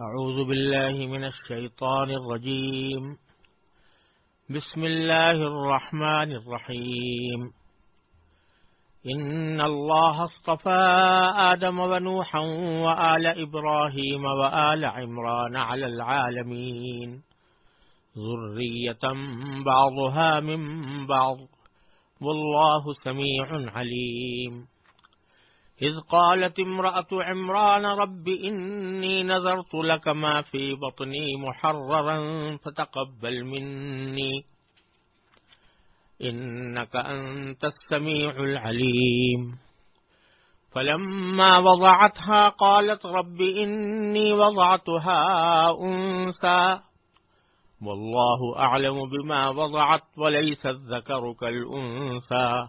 أعوذ بالله من الشيطان الرجيم. بسم الله الرحمن الرحيم. إن الله اصطفى آدم ونوحا وآل إبراهيم وآل عمران على العالمين. ذرية بعضها من بعض. والله سميع عليم. إذ قالت امرأة عمران رب إني نذرت لك ما في بطني محررا فتقبل مني. إنك أنت السميع العليم. فلما وضعتها قالت رب إني وضعتها أنسى والله أعلم بما وضعت وليس الذكر كالأنسى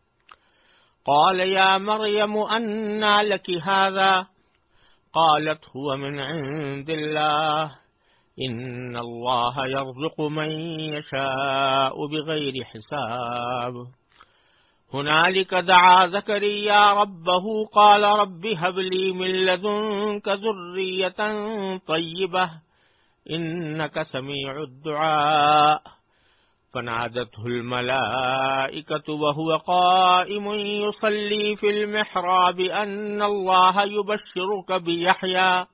قال يا مريم أنى لك هذا؟ قالت هو من عند الله. إن الله يرزق من يشاء بغير حساب. هنالك دعا زكريا ربه، قال رب هب لي من لدنك ذرية طيبة. إنك سميع الدعاء. فنادته الملائكة وهو قائم يصلي في المحراب أن الله يبشرك بيحيى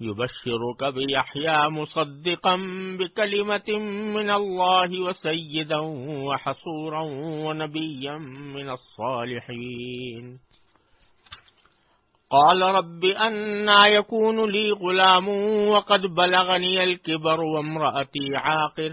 يبشرك بيحيى مصدقا بكلمة من الله وسيدا وحصورا ونبيا من الصالحين. قال رب أنا يكون لي غلام وقد بلغني الكبر وامرأتي عاقر.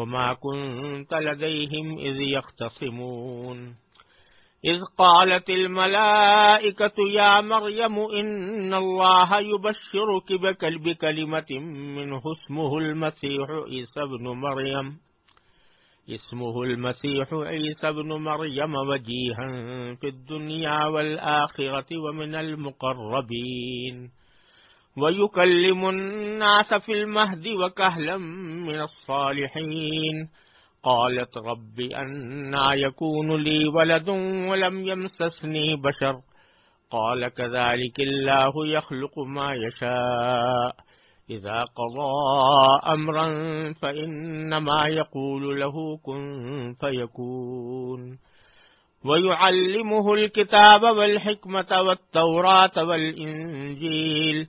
وما كنت لديهم إذ يختصمون. إذ قالت الملائكة يا مريم إن الله يبشرك بكلمة منه اسمه المسيح عيسى بن مريم. اسمه المسيح عيسى بن مريم وجيها في الدنيا والآخرة ومن المقربين. ويكلم الناس في المهد وكهلا من الصالحين قالت رب أنا يكون لي ولد ولم يمسسني بشر قال كذلك الله يخلق ما يشاء إذا قضى أمرا فإنما يقول له كن فيكون ويعلمه الكتاب والحكمة والتوراة والإنجيل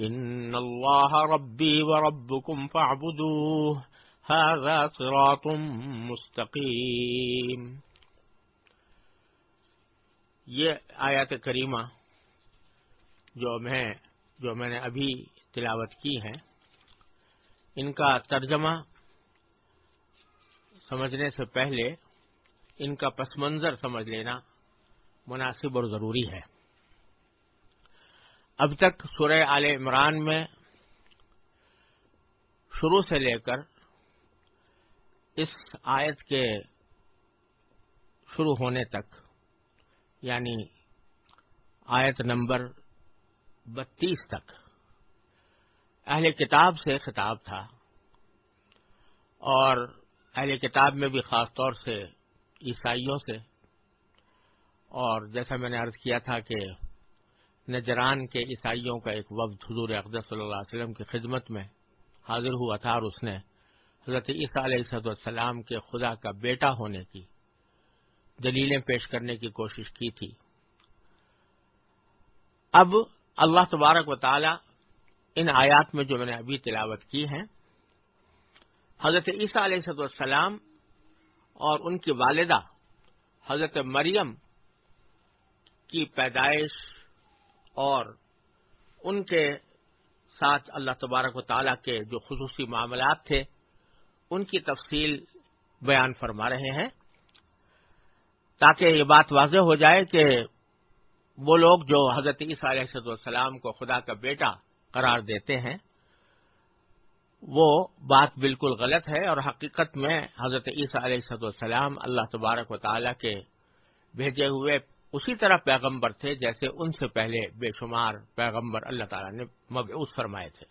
إن الله ربي وربكم فاعبدوه. هذا صراط مستقيم. یہ آیات کریمہ جو میں جو میں نے ابھی تلاوت کی ہیں، ان کا ترجمہ سمجھنے سے پہلے ان کا پس منظر سمجھ لینا مناسب اور ضروری ہے۔ اب تک سورہ آل عمران میں شروع سے لے کر اس آیت کے شروع ہونے تک یعنی آیت نمبر بتیس تک، اہل کتاب سے خطاب تھا۔ اور اہل کتاب میں بھی خاص طور سے عیسائیوں سے، اور جیسا میں نے عرض کیا تھا کہ نجران کے عیسائیوں کا ایک وقت حضور اقدس صلی اللہ علیہ وسلم کی خدمت میں حاضر ہوا تھا اور اس نے حضرت عیسیٰ علیہ السلام کے خدا کا بیٹا ہونے کی دلیلیں پیش کرنے کی کوشش کی تھی۔ اب اللہ تبارک و تعالی ان آیات میں جو میں نے ابھی تلاوت کی ہیں، حضرت عیسیٰ علیہ السلام اور ان کی والدہ حضرت مریم کی پیدائش اور ان کے ساتھ اللہ تبارک و تعالیٰ کے جو خصوصی معاملات تھے، ان کی تفصیل بیان فرما رہے ہیں۔ تاکہ یہ بات واضح ہو جائے کہ وہ لوگ جو حضرت عیسیٰ علیہ السلام کو خدا کا بیٹا قرار دیتے ہیں، وہ بات بالکل غلط ہے اور حقیقت میں حضرت عیسیٰ علیہ السلام اللہ تبارک و تعالیٰ کے بھیجے ہوئے اسی طرح پیغمبر تھے جیسے ان سے پہلے بے شمار پیغمبر اللہ تعالیٰ نے مبعوث فرمائے تھے۔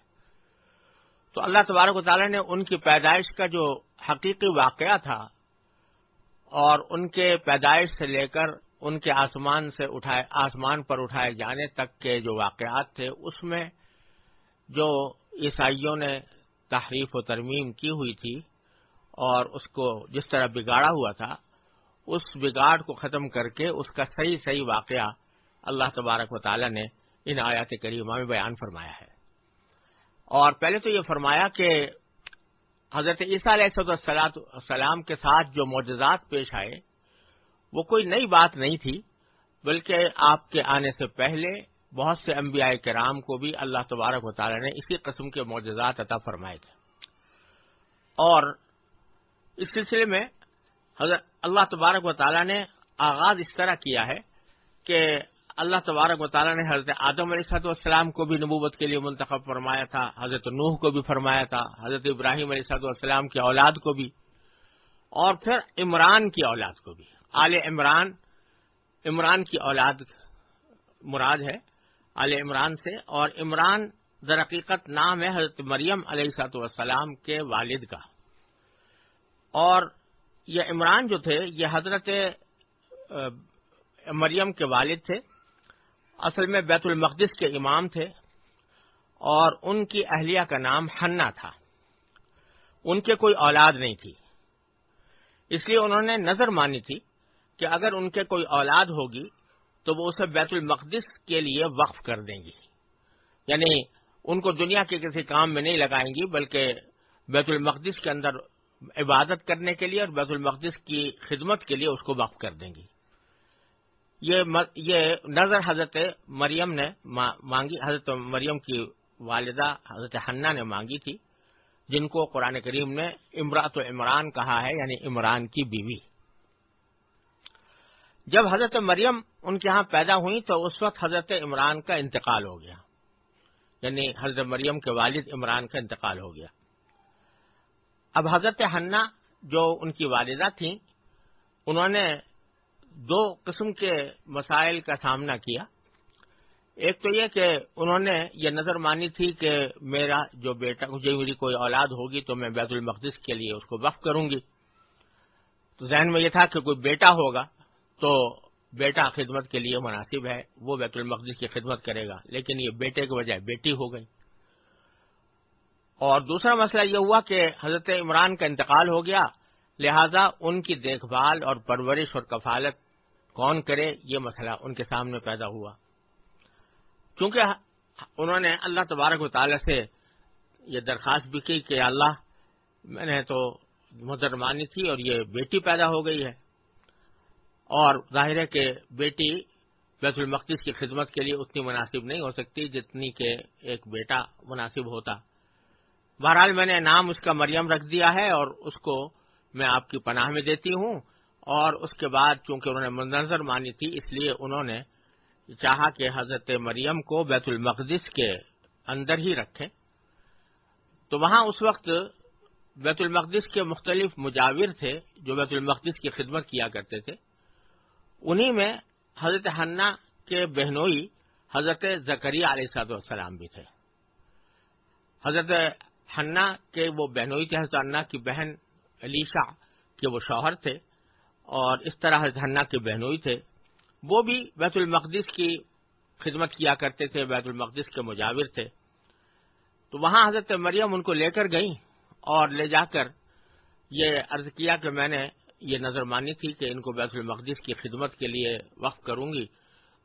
تو اللہ تبارک و تعالیٰ نے ان کی پیدائش کا جو حقیقی واقعہ تھا اور ان کے پیدائش سے لے کر ان کے آسمان سے اٹھائے، آسمان پر اٹھائے جانے تک کے جو واقعات تھے، اس میں جو عیسائیوں نے تحریف و ترمیم کی ہوئی تھی اور اس کو جس طرح بگاڑا ہوا تھا اس بگاڑ کو ختم کر کے اس کا صحیح صحیح واقعہ اللہ تبارک و تعالی نے ان آیات کریمہ میں بیان فرمایا ہے۔ اور پہلے تو یہ فرمایا کہ حضرت عیسیٰ علیہ السلام کے ساتھ جو معجزات پیش آئے، وہ کوئی نئی بات نہیں تھی، بلکہ آپ کے آنے سے پہلے بہت سے انبیاء کرام کو بھی اللہ تبارک و تعالی نے اسی قسم کے معجزات عطا فرمائے تھے۔ اور اس سلسلے میں حضرت اللہ تبارک و تعالیٰ نے آغاز اس طرح کیا ہے کہ اللہ تبارک و تعالیٰ نے حضرت آدم علیہ صاحب والسلام کو بھی نبوت کے لیے منتخب فرمایا تھا، حضرت نوح کو بھی فرمایا تھا، حضرت ابراہیم علیہ صاحب والسلام کی اولاد کو بھی، اور پھر عمران کی اولاد کو بھی۔ آل عمران عمران کی اولاد مراد ہے آل عمران سے، اور عمران درقیقت نام ہے حضرت مریم علیہ صاحب والسلام کے والد کا۔ اور یہ عمران جو تھے، یہ حضرت مریم کے والد تھے۔ اصل میں بیت المقدس کے امام تھے اور ان کی اہلیہ کا نام ہننا تھا۔ ان کے کوئی اولاد نہیں تھی۔ اس لیے انہوں نے نظر مانی تھی کہ اگر ان کے کوئی اولاد ہوگی تو وہ اسے بیت المقدس کے لیے وقف کر دیں گی۔ یعنی ان کو دنیا کے کسی کام میں نہیں لگائیں گی، بلکہ بیت المقدس کے اندر عبادت کرنے کے لیے اور بیت المقدس کی خدمت کے لیے اس کو وقف کر دیں گی۔ یہ نظر حضرت مریم نے مانگی، حضرت مریم کی والدہ حضرت حنا نے مانگی تھی، جن کو قرآن کریم نے امراط و عمران کہا ہے یعنی عمران کی بیوی۔ جب حضرت مریم ان کے ہاں پیدا ہوئی تو اس وقت حضرت عمران کا انتقال ہو گیا۔ یعنی حضرت مریم کے والد عمران کا انتقال ہو گیا۔ اب حضرت ہننا جو ان کی والدہ تھیں، انہوں نے دو قسم کے مسائل کا سامنا کیا۔ ایک تو یہ کہ انہوں نے یہ نظر مانی تھی کہ میرا جو بیٹا مجھے میری کوئی اولاد ہوگی تو میں بیت المقدس کے لیے اس کو وقف کروں گی۔ تو ذہن میں یہ تھا کہ کوئی بیٹا ہوگا تو بیٹا خدمت کے لیے مناسب ہے، وہ بیت المقدس کی خدمت کرے گا۔ لیکن یہ بیٹے کے بجائے بیٹی ہو گئی۔ اور دوسرا مسئلہ یہ ہوا کہ حضرت عمران کا انتقال ہو گیا۔ لہذا ان کی دیکھ بھال اور پرورش اور کفالت کون کرے یہ مسئلہ ان کے سامنے پیدا ہوا۔ کیونکہ انہوں نے اللہ تبارک و تعالی سے یہ درخواست بھی کی کہ اللہ، میں نے تو مدرمانی تھی اور یہ بیٹی پیدا ہو گئی ہے۔ اور ظاہر ہے کہ بیٹی بیت المقدس کی خدمت کے لیے اتنی مناسب نہیں ہو سکتی جتنی کہ ایک بیٹا مناسب ہوتا۔ بہرحال میں نے نام اس کا مریم رکھ دیا ہے اور اس کو میں آپ کی پناہ میں دیتی ہوں اور اس کے بعد چونکہ انہوں نے منظر مانی تھی، اس لیے انہوں نے چاہا کہ حضرت مریم کو بیت المقدس کے اندر ہی رکھیں۔ تو وہاں اس وقت بیت المقدس کے مختلف مجاور تھے جو بیت المقدس کی خدمت کیا کرتے تھے۔ انہی میں حضرت حنا کے بہنوئی حضرت زکری علیہ صاحب السلام بھی تھے۔ حضرت حنا کے وہ بہنوئی تھے، حضرت حنا کی بہن علیشا کے وہ شوہر تھے، اور اس طرح حضرت حنا کے بہنوئی تھے۔ وہ بھی بیت المقدس کی خدمت کیا کرتے تھے، بیت المقدس کے مجاور تھے۔ تو وہاں حضرت مریم ان کو لے کر گئیں اور لے جا کر یہ عرض کیا کہ میں نے یہ نظر مانی تھی کہ ان کو بیت المقدس کی خدمت کے لیے وقف کروں گی،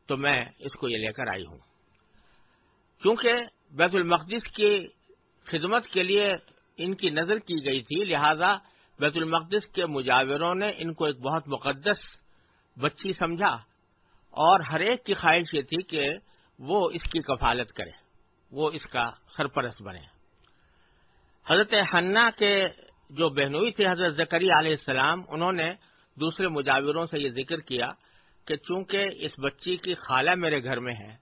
تو میں اس کو یہ لے کر آئی ہوں۔ کیونکہ بیت المقدس کی خدمت کے لیے ان کی نظر کی گئی تھی، لہذا بیت المقدس کے مجاوروں نے ان کو ایک بہت مقدس بچی سمجھا۔ اور ہر ایک کی خواہش یہ تھی کہ وہ اس کی کفالت کرے، وہ اس کا سرپرست بنے۔ حضرت حنا کے جو بہنوئی تھے، حضرت زکری علیہ السلام، انہوں نے دوسرے مجاوروں سے یہ ذکر کیا کہ چونکہ اس بچی کی خالہ میرے گھر میں ہے،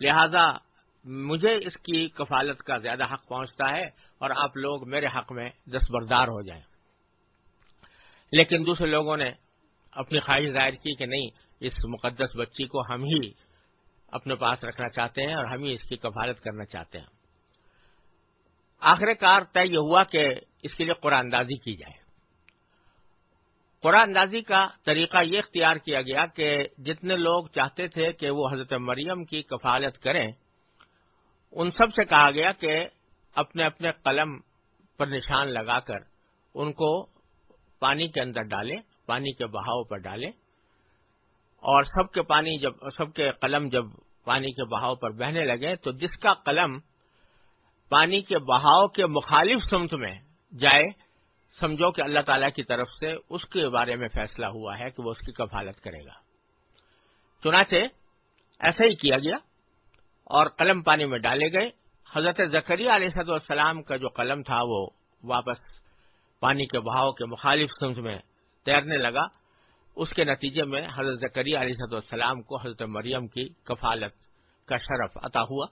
لہذا مجھے اس کی کفالت کا زیادہ حق پہنچتا ہے اور آپ لوگ میرے حق میں دستبردار ہو جائیں۔ لیکن دوسرے لوگوں نے اپنی خواہش ظاہر کی کہ نہیں، اس مقدس بچی کو ہم ہی اپنے پاس رکھنا چاہتے ہیں اور ہم ہی اس کی کفالت کرنا چاہتے ہیں۔ آخر کار طے یہ ہوا کہ اس کے لیے قرآن اندازی کی جائے۔ قرآن اندازی کا طریقہ یہ اختیار کیا گیا کہ جتنے لوگ چاہتے تھے کہ وہ حضرت مریم کی کفالت کریں ان سب سے کہا گیا کہ اپنے اپنے قلم پر نشان لگا کر ان کو پانی کے اندر ڈالیں، پانی کے بہاؤ پر ڈالیں۔ اور سب کے پانی جب، سب کے قلم جب پانی کے بہاؤ پر بہنے لگے تو جس کا قلم پانی کے بہاؤ کے مخالف سمت میں جائے، سمجھو کہ اللہ تعالی کی طرف سے اس کے بارے میں فیصلہ ہوا ہے کہ وہ اس کی کفالت کرے گا۔ چنانچہ ایسا ہی کیا گیا۔ اور قلم پانی میں ڈالے گئے۔ حضرت زکری علیہ صد السلام کا جو قلم تھا وہ واپس پانی کے بہاؤ کے مخالف سمت میں تیرنے لگا۔ اس کے نتیجے میں حضرت زکری علیہ صد السلام کو حضرت مریم کی کفالت کا شرف عطا ہوا۔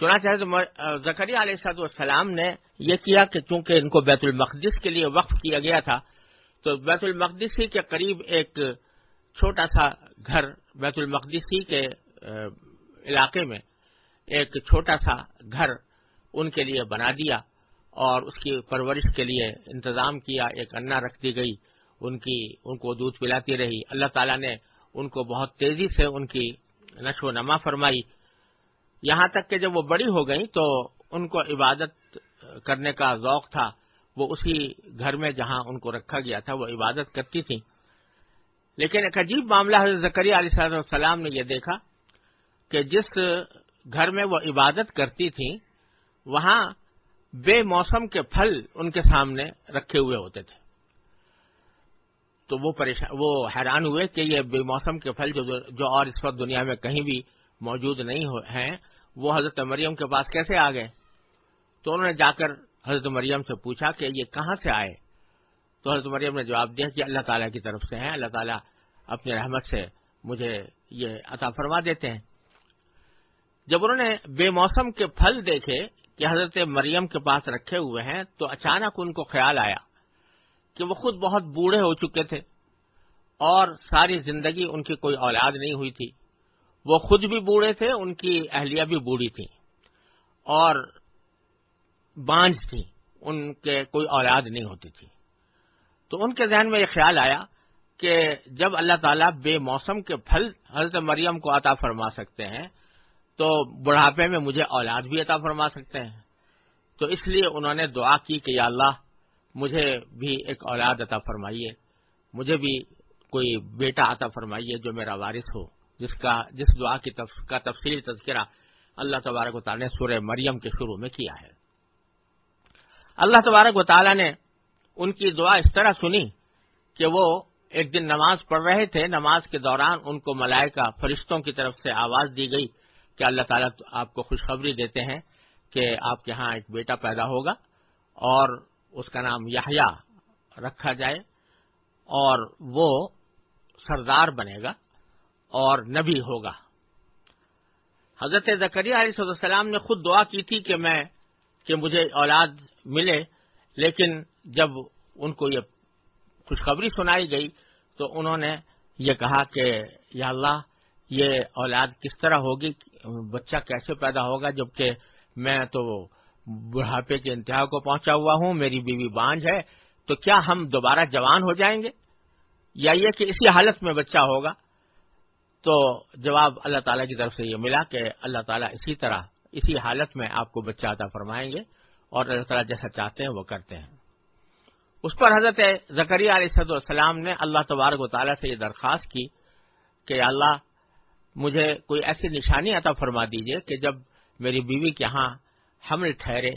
چنانچہ حضرت زکری علیہ صاحب السلام نے یہ کیا کہ چونکہ ان کو بیت المقدس کے لیے وقف کیا گیا تھا، تو بیت المقدس ہی کے قریب ایک چھوٹا سا گھر بیت المقدس ہی کے علاقے میں ایک چھوٹا سا گھر ان کے لیے بنا دیا اور اس کی پرورش کے لیے انتظام کیا، ایک انا رکھ دی گئی، ان کی، ان کو دودھ پلاتی رہی۔ اللہ تعالیٰ نے ان کو بہت تیزی سے ان کی نشو و نما فرمائی۔ یہاں تک کہ جب وہ بڑی ہو گئی تو ان کو عبادت کرنے کا ذوق تھا۔ وہ اسی گھر میں جہاں ان کو رکھا گیا تھا، وہ عبادت کرتی تھیں۔ لیکن ایک عجیب معاملہ حضرت زکری علیہ السلام نے یہ دیکھا کہ جس گھر میں وہ عبادت کرتی تھیں، وہاں بے موسم کے پھل ان کے سامنے رکھے ہوئے ہوتے تھے۔ تو وہ وہ حیران ہوئے کہ یہ بے موسم کے پھل جو اور اس وقت دنیا میں کہیں بھی موجود نہیں ہیں، وہ حضرت مریم کے پاس کیسے آ گئے؟ تو انہوں نے جا کر حضرت مریم سے پوچھا کہ یہ کہاں سے آئے؟ تو حضرت مریم نے جواب دیا کہ اللہ تعالیٰ کی طرف سے ہیں، اللہ تعالیٰ اپنی رحمت سے مجھے یہ عطا فرما دیتے ہیں۔ جب انہوں نے بے موسم کے پھل دیکھے کہ حضرت مریم کے پاس رکھے ہوئے ہیں، تو اچانک ان کو خیال آیا کہ وہ خود بہت بوڑھے ہو چکے تھے اور ساری زندگی ان کی کوئی اولاد نہیں ہوئی تھی۔ وہ خود بھی بوڑھے تھے، ان کی اہلیہ بھی بوڑھی تھی اور بانج تھی ان کے کوئی اولاد نہیں ہوتی تھی۔ تو ان کے ذہن میں یہ خیال آیا کہ جب اللہ تعالیٰ بے موسم کے پھل حضرت مریم کو عطا فرما سکتے ہیں تو بڑھاپے میں مجھے اولاد بھی عطا فرما سکتے ہیں۔ تو اس لیے انہوں نے دعا کی کہ یا اللہ، مجھے بھی ایک اولاد عطا فرمائیے، مجھے بھی کوئی بیٹا عطا فرمائیے جو میرا وارث ہو، جس کا، جس دعا کی تف... کا تفصیلی تذکرہ اللہ تبارک و تعالیٰ نے سورہ مریم کے شروع میں کیا ہے۔ اللہ تبارک و تعالیٰ نے ان کی دعا اس طرح سنی کہ وہ ایک دن نماز پڑھ رہے تھے۔ نماز کے دوران ان کو ملائکہ فرشتوں کی طرف سے آواز دی گئی کہ اللہ تعالیٰ آپ کو خوشخبری دیتے ہیں کہ آپ کے ہاں ایک بیٹا پیدا ہوگا اور اس کا نام یحییٰ رکھا جائے اور وہ سردار بنے گا اور نبی ہوگا۔ حضرت زکریہ علیہ السلام نے خود دعا کی تھی کہ میں کہ مجھے اولاد ملے، لیکن جب ان کو یہ خوشخبری سنائی گئی تو انہوں نے یہ کہا کہ یا اللہ یہ اولاد کس طرح ہوگی، بچہ کیسے پیدا ہوگا، جبکہ میں تو بڑھاپے کے انتہا کو پہنچا ہوا ہوں، میری بیوی بانج ہے، تو کیا ہم دوبارہ جوان ہو جائیں گے؟ یا یہ کہ اسی حالت میں بچہ ہوگا؟ تو جواب اللہ تعالیٰ کی طرف سے یہ ملا کہ اللہ تعالیٰ اسی طرح، اسی حالت میں آپ کو بچہ عطا فرمائیں گے اور اللہ تعالیٰ جیسا چاہتے ہیں وہ کرتے ہیں۔ اس پر حضرت زکریہ علیہ صد السلام نے اللہ تبارک و تعالیٰ سے یہ درخواست کی کہ اللہ مجھے کوئی ایسی نشانی عطا فرما دیجیے کہ جب میری بیوی کے ہاں حمل ٹھہرے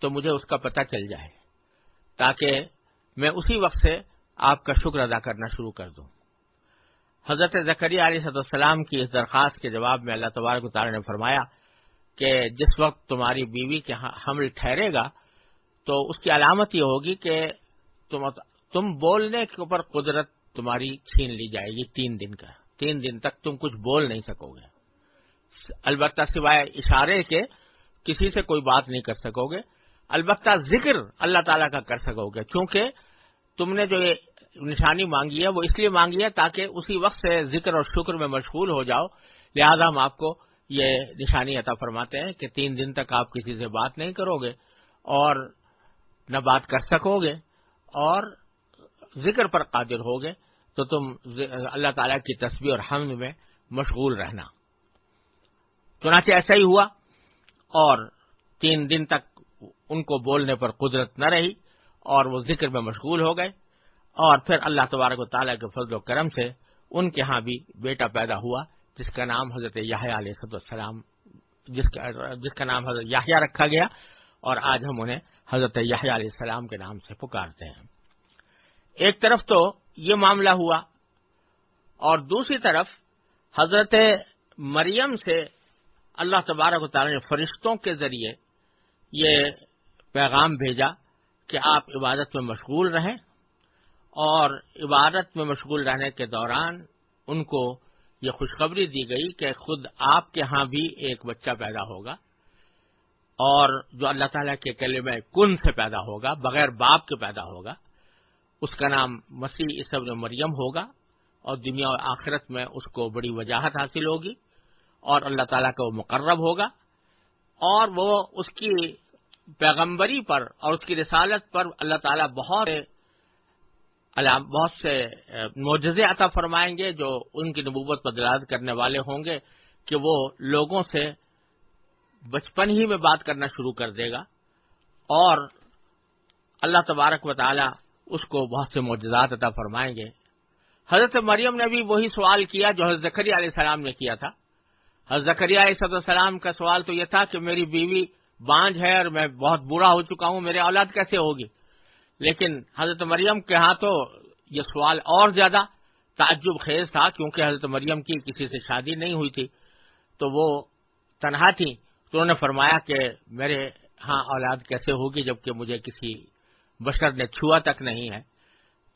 تو مجھے اس کا پتہ چل جائے تاکہ میں اسی وقت سے آپ کا شکر ادا کرنا شروع کر دوں۔ حضرت زکری علیہ صد السلام کی اس درخواست کے جواب میں اللہ تبارک و تعالیٰ نے فرمایا کہ جس وقت تمہاری بیوی کے ہاں حمل ٹھہرے گا تو اس کی علامت یہ ہوگی کہ تم تم بولنے کے اوپر قدرت تمہاری چھین لی جائے گی تین دن کا۔ تین دن تک تم کچھ بول نہیں سکو گے۔ البتہ سوائے اشارے کے کسی سے کوئی بات نہیں کر سکو گے۔ البتہ ذکر اللہ تعالیٰ کا کر سکو گے۔ کیونکہ تم نے جو یہ نشانی مانگی ہے، وہ اس لیے مانگی ہے تاکہ اسی وقت سے ذکر اور شکر میں مشغول ہو جاؤ۔ لہذا ہم آپ کو یہ نشانی عطا فرماتے ہیں کہ تین دن تک آپ کسی سے بات نہیں کرو گے اور نہ بات کر سکو گے اور ذکر پر قادر ہوگے تو تم اللہ تعالیٰ کی تصویر اور حمد میں مشغول رہنا۔ چنانچہ ایسا ہی ہوا اور تین دن تک ان کو بولنے پر قدرت نہ رہی اور وہ ذکر میں مشغول ہو گئے اور پھر اللہ تبارک و تعالیٰ کے فضل و کرم سے ان کے ہاں بھی بیٹا پیدا ہوا جس کا نام حضرت یاہیا علیہ صد السلام جس کا جس کا نام حضرت یاہیا رکھا گیا اور آج ہم انہیں حضرت یاہیا علیہ السلام کے نام سے پکارتے ہیں۔ ایک طرف تو یہ معاملہ ہوا۔ اور دوسری طرف حضرت مریم سے اللہ تبارک و تعالی نے فرشتوں کے ذریعے یہ پیغام بھیجا کہ آپ عبادت میں مشغول رہیں اور عبادت میں مشغول رہنے کے دوران ان کو یہ خوشخبری دی گئی کہ خود آپ کے ہاں بھی ایک بچہ پیدا ہوگا اور جو اللہ تعالیٰ کے کلمہ کن سے پیدا ہوگا، بغیر باپ کے پیدا ہوگا۔ اس کا نام مسیح عصب مریم ہوگا اور دنیا اور آخرت میں اس کو بڑی وجاہت حاصل ہوگی اور اللہ تعالیٰ کا وہ مقرب ہوگا اور وہ اس کی پیغمبری پر اور اس کی رسالت پر اللہ تعالیٰ بہت بہت سے معجزے عطا فرمائیں گے جو ان کی نبوت پر دلالت کرنے والے ہوں گے کہ وہ لوگوں سے بچپن ہی میں بات کرنا شروع کر دے گا اور اللہ تبارک و تعالی اس کو بہت سے معجزات عطا فرمائیں گے۔ حضرت مریم نے بھی وہی سوال کیا جو حضرت زکری علیہ السلام نے کیا تھا۔ حضرت زکری علیہ السلام کا سوال تو یہ تھا کہ میری بیوی بانج ہے اور میں بہت برا ہو چکا ہوں، میرے اولاد کیسے ہوگی؟ لیکن حضرت مریم کے ہاں تو یہ سوال اور زیادہ تعجب خیز تھا کیونکہ حضرت مریم کی کسی سے شادی نہیں ہوئی تھی۔ تو وہ تنہا تھی تو انہوں نے فرمایا کہ میرے ہاں اولاد کیسے ہوگی جبکہ مجھے کسی بشر نے چھوا تک نہیں ہے۔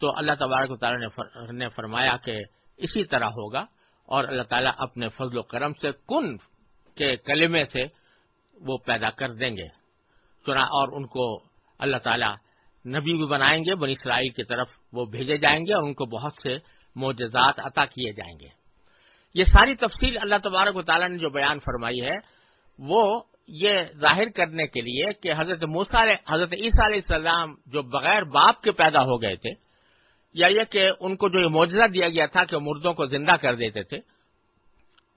تو اللہ تبارک و تعالیٰ نے فرمایا کہ اسی طرح ہوگا اور اللہ تعالیٰ اپنے فضل و کرم سے کن کے کلمے سے وہ پیدا کر دیں گے۔ چنا، اور ان کو اللہ تعالیٰ نبی بھی بنائیں گے، بنی اسرائیل کی طرف وہ بھیجے جائیں گے اور ان کو بہت سے معجزات عطا کیے جائیں گے۔ یہ ساری تفصیل اللہ تبارک و تعالیٰ نے جو بیان فرمائی ہے، وہ یہ ظاہر کرنے کے لیے کہ حضرت موسا حضرت عیسیٰ علیہ السلام جو بغیر باپ کے پیدا ہو گئے تھے، یا یہ کہ ان کو جو یہ معجزہ دیا گیا تھا کہ مردوں کو زندہ کر دیتے تھے،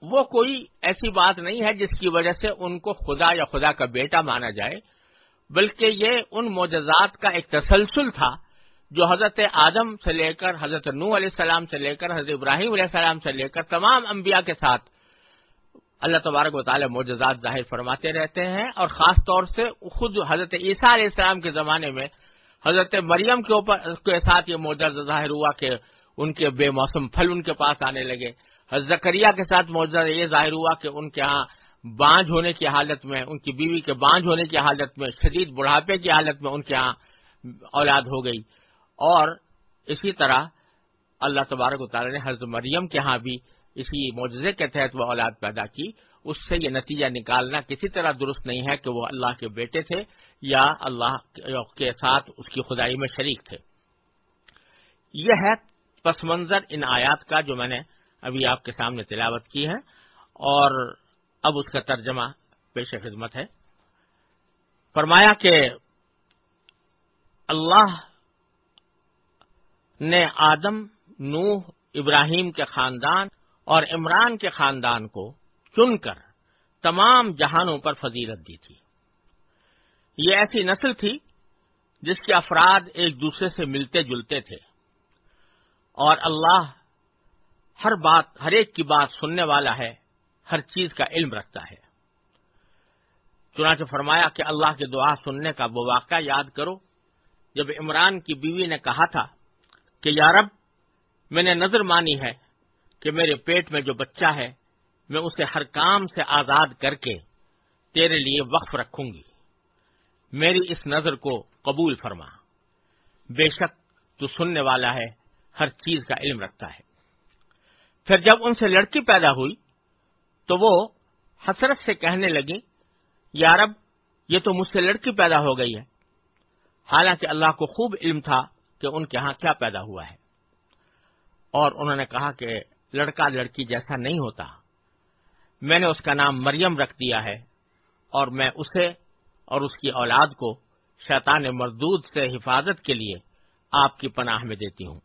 وہ کوئی ایسی بات نہیں ہے جس کی وجہ سے ان کو خدا یا خدا کا بیٹا مانا جائے، بلکہ یہ ان معجزات کا ایک تسلسل تھا جو حضرت آدم سے لے کر حضرت نو علیہ السلام سے لے کر حضرت ابراہیم علیہ السلام سے لے کر تمام انبیاء کے ساتھ اللہ تبارک و تعالی معجزات ظاہر فرماتے رہتے ہیں اور خاص طور سے خود حضرت عیسیٰ علیہ السلام کے زمانے میں حضرت مریم کے اوپر کے ساتھ یہ معجزہ ظاہر ہوا کہ ان کے بے موسم پھل ان کے پاس آنے لگے۔ حضرت زکریہ کے ساتھ معجزہ یہ ظاہر ہوا کہ ان کے ہاں بانج ہونے کی حالت میں ان کی بیوی کے بانج ہونے کی حالت میں، شدید بڑھاپے کی حالت میں ان کے ہاں اولاد ہو گئی۔ اور اسی طرح اللہ تبارک و تعالی نے حضرت مریم کے ہاں بھی اسی معجزے کے تحت وہ اولاد پیدا کی۔ اس سے یہ نتیجہ نکالنا کسی طرح درست نہیں ہے کہ وہ اللہ کے بیٹے تھے یا اللہ کے ساتھ اس کی خدائی میں شریک تھے۔ یہ ہے پس منظر ان آیات کا جو میں نے ابھی آپ کے سامنے تلاوت کی ہے اور اب اس کا ترجمہ پیش خدمت ہے۔ فرمایا کہ اللہ نے آدم، نوح، ابراہیم کے خاندان اور عمران کے خاندان کو چن کر تمام جہانوں پر فضیلت دی تھی۔ یہ ایسی نسل تھی جس کے افراد ایک دوسرے سے ملتے جلتے تھے۔ اور اللہ ہر بات، ہر ایک کی بات سننے والا ہے، ہر چیز کا علم رکھتا ہے۔ چنانچہ فرمایا کہ اللہ کی دعا سننے کا وہ واقعہ یاد کرو، جب عمران کی بیوی نے کہا تھا کہ یارب میں نے نظر مانی ہے کہ میرے پیٹ میں جو بچہ ہے، میں اسے ہر کام سے آزاد کر کے تیرے لیے وقف رکھوں گی۔ میری اس نظر کو قبول فرما۔ بے شک تو سننے والا ہے، ہر چیز کا علم رکھتا ہے۔ پھر جب ان سے لڑکی پیدا ہوئی، تو وہ حسرت سے کہنے لگی یارب یہ تو مجھ سے لڑکی پیدا ہو گئی ہے۔ حالانکہ اللہ کو خوب علم تھا کہ ان کے ہاں کیا پیدا ہوا ہے۔ اور انہوں نے کہا کہ لڑکا لڑکی جیسا نہیں ہوتا۔ میں نے اس کا نام مریم رکھ دیا ہے اور میں اسے اور اس کی اولاد کو شیطان مردود سے حفاظت کے لیے آپ کی پناہ میں دیتی ہوں۔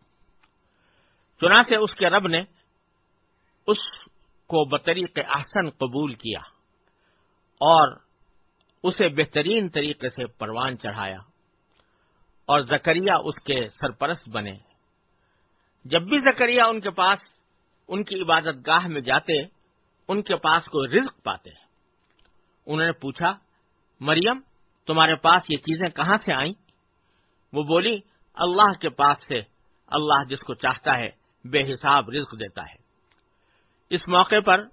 چنانچہ اس کے رب نے اس کو بطریق احسن قبول کیا اور اسے بہترین طریقے سے پروان چڑھایا اور زکریہ اس کے سرپرست بنے۔ جب بھی زکریہ ان کے پاس ان کی عبادت گاہ میں جاتے، ان کے پاس کوئی رزق پاتے۔ انہوں نے پوچھا، مریم، تمہارے پاس یہ چیزیں کہاں سے آئیں؟ وہ بولی، اللہ کے پاس سے۔ اللہ جس کو چاہتا ہے، بے حساب رزق دیتا ہے۔ اس موقع پر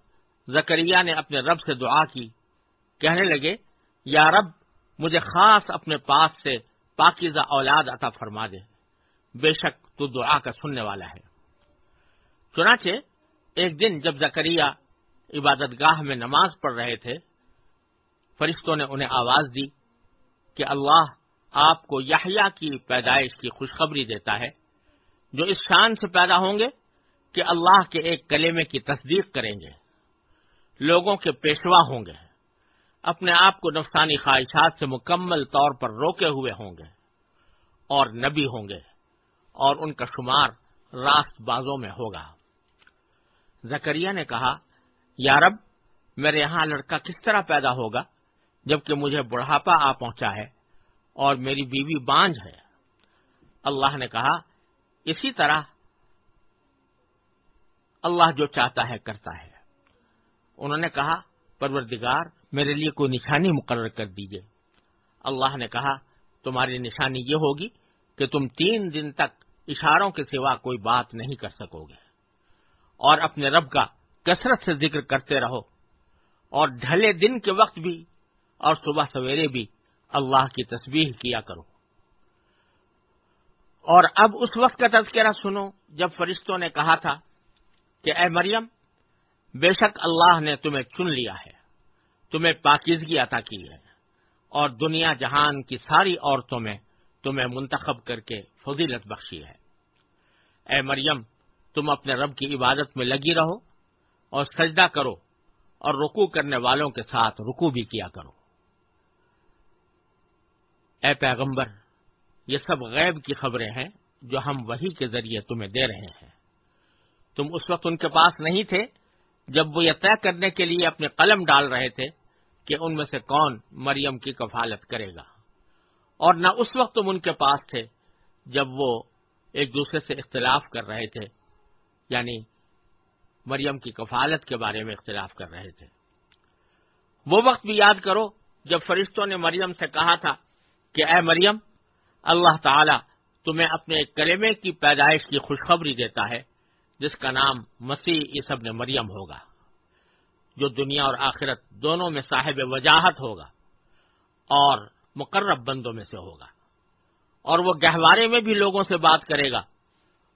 زکریہ نے اپنے رب سے دعا کی۔ کہنے لگے، یا رب، مجھے خاص اپنے پاس سے پاکیزہ اولاد عطا فرما دے۔ بے شک تو دعا کا سننے والا ہے۔ چنانچہ، ایک دن جب زکریہ عبادت گاہ میں نماز پڑھ رہے تھے، فرشتوں نے انہیں آواز دی کہ اللہ آپ کو یحییٰ کی پیدائش کی خوشخبری دیتا ہے، جو اس شان سے پیدا ہوں گے کہ اللہ کے ایک کلیمے کی تصدیق کریں گے۔ لوگوں کے پیشوا ہوں گے، اپنے آپ کو نفسانی خواہشات سے مکمل طور پر روکے ہوئے ہوں گے اور نبی ہوں گے اور ان کا شمار راست بازوں میں ہوگا۔ زکریہ نے کہا یارب میرے یہاں لڑکا کس طرح پیدا ہوگا جبکہ مجھے بڑھاپا آ پہنچا ہے اور میری بیوی بانج ہے؟ اللہ نے کہا، اسی طرح اللہ جو چاہتا ہے کرتا ہے۔ انہوں نے کہا، پروردگار، میرے لیے کوئی نشانی مقرر کر دیجیے اللہ نے کہا، تمہاری نشانی یہ ہوگی کہ تم تین دن تک اشاروں کے سوا کوئی بات نہیں کر سکو گے۔ اور اپنے رب کا کثرت سے ذکر کرتے رہو اور ڈھلے دن کے وقت بھی اور صبح سویرے بھی اللہ کی تصویر کیا کرو۔ اور اب اس وقت کا تذکرہ سنو جب فرشتوں نے کہا تھا کہ اے مریم، بے شک اللہ نے تمہیں چن لیا ہے، تمہیں پاکیزگی عطا کی ہے اور دنیا جہان کی ساری عورتوں میں تمہیں منتخب کر کے فضیلت بخشی ہے۔ اے مریم تم اپنے رب کی عبادت میں لگی رہو اور سجدہ کرو اور رکو کرنے والوں کے ساتھ رکو بھی کیا کرو۔ اے پیغمبر، یہ سب غیب کی خبریں ہیں جو ہم وہی کے ذریعے تمہیں دے رہے ہیں۔ تم اس وقت ان کے پاس نہیں تھے جب وہ یہ طے کرنے کے لیے اپنے قلم ڈال رہے تھے کہ ان میں سے کون مریم کی کفالت کرے گا۔ اور نہ اس وقت تم ان کے پاس تھے جب وہ ایک دوسرے سے اختلاف کر رہے تھے۔ یعنی مریم کی کفالت کے بارے میں اختلاف کر رہے تھے۔ وہ وقت بھی یاد کرو جب فرشتوں نے مریم سے کہا تھا کہ اے مریم، اللہ تعالی تمہیں اپنے کلمے کی پیدائش کی خوشخبری دیتا ہے، جس کا نام مسیح عیسب نے مریم ہوگا، جو دنیا اور آخرت دونوں میں صاحب وجاہت ہوگا اور مقرب بندوں میں سے ہوگا۔ اور وہ گہوارے میں بھی لوگوں سے بات کرے گا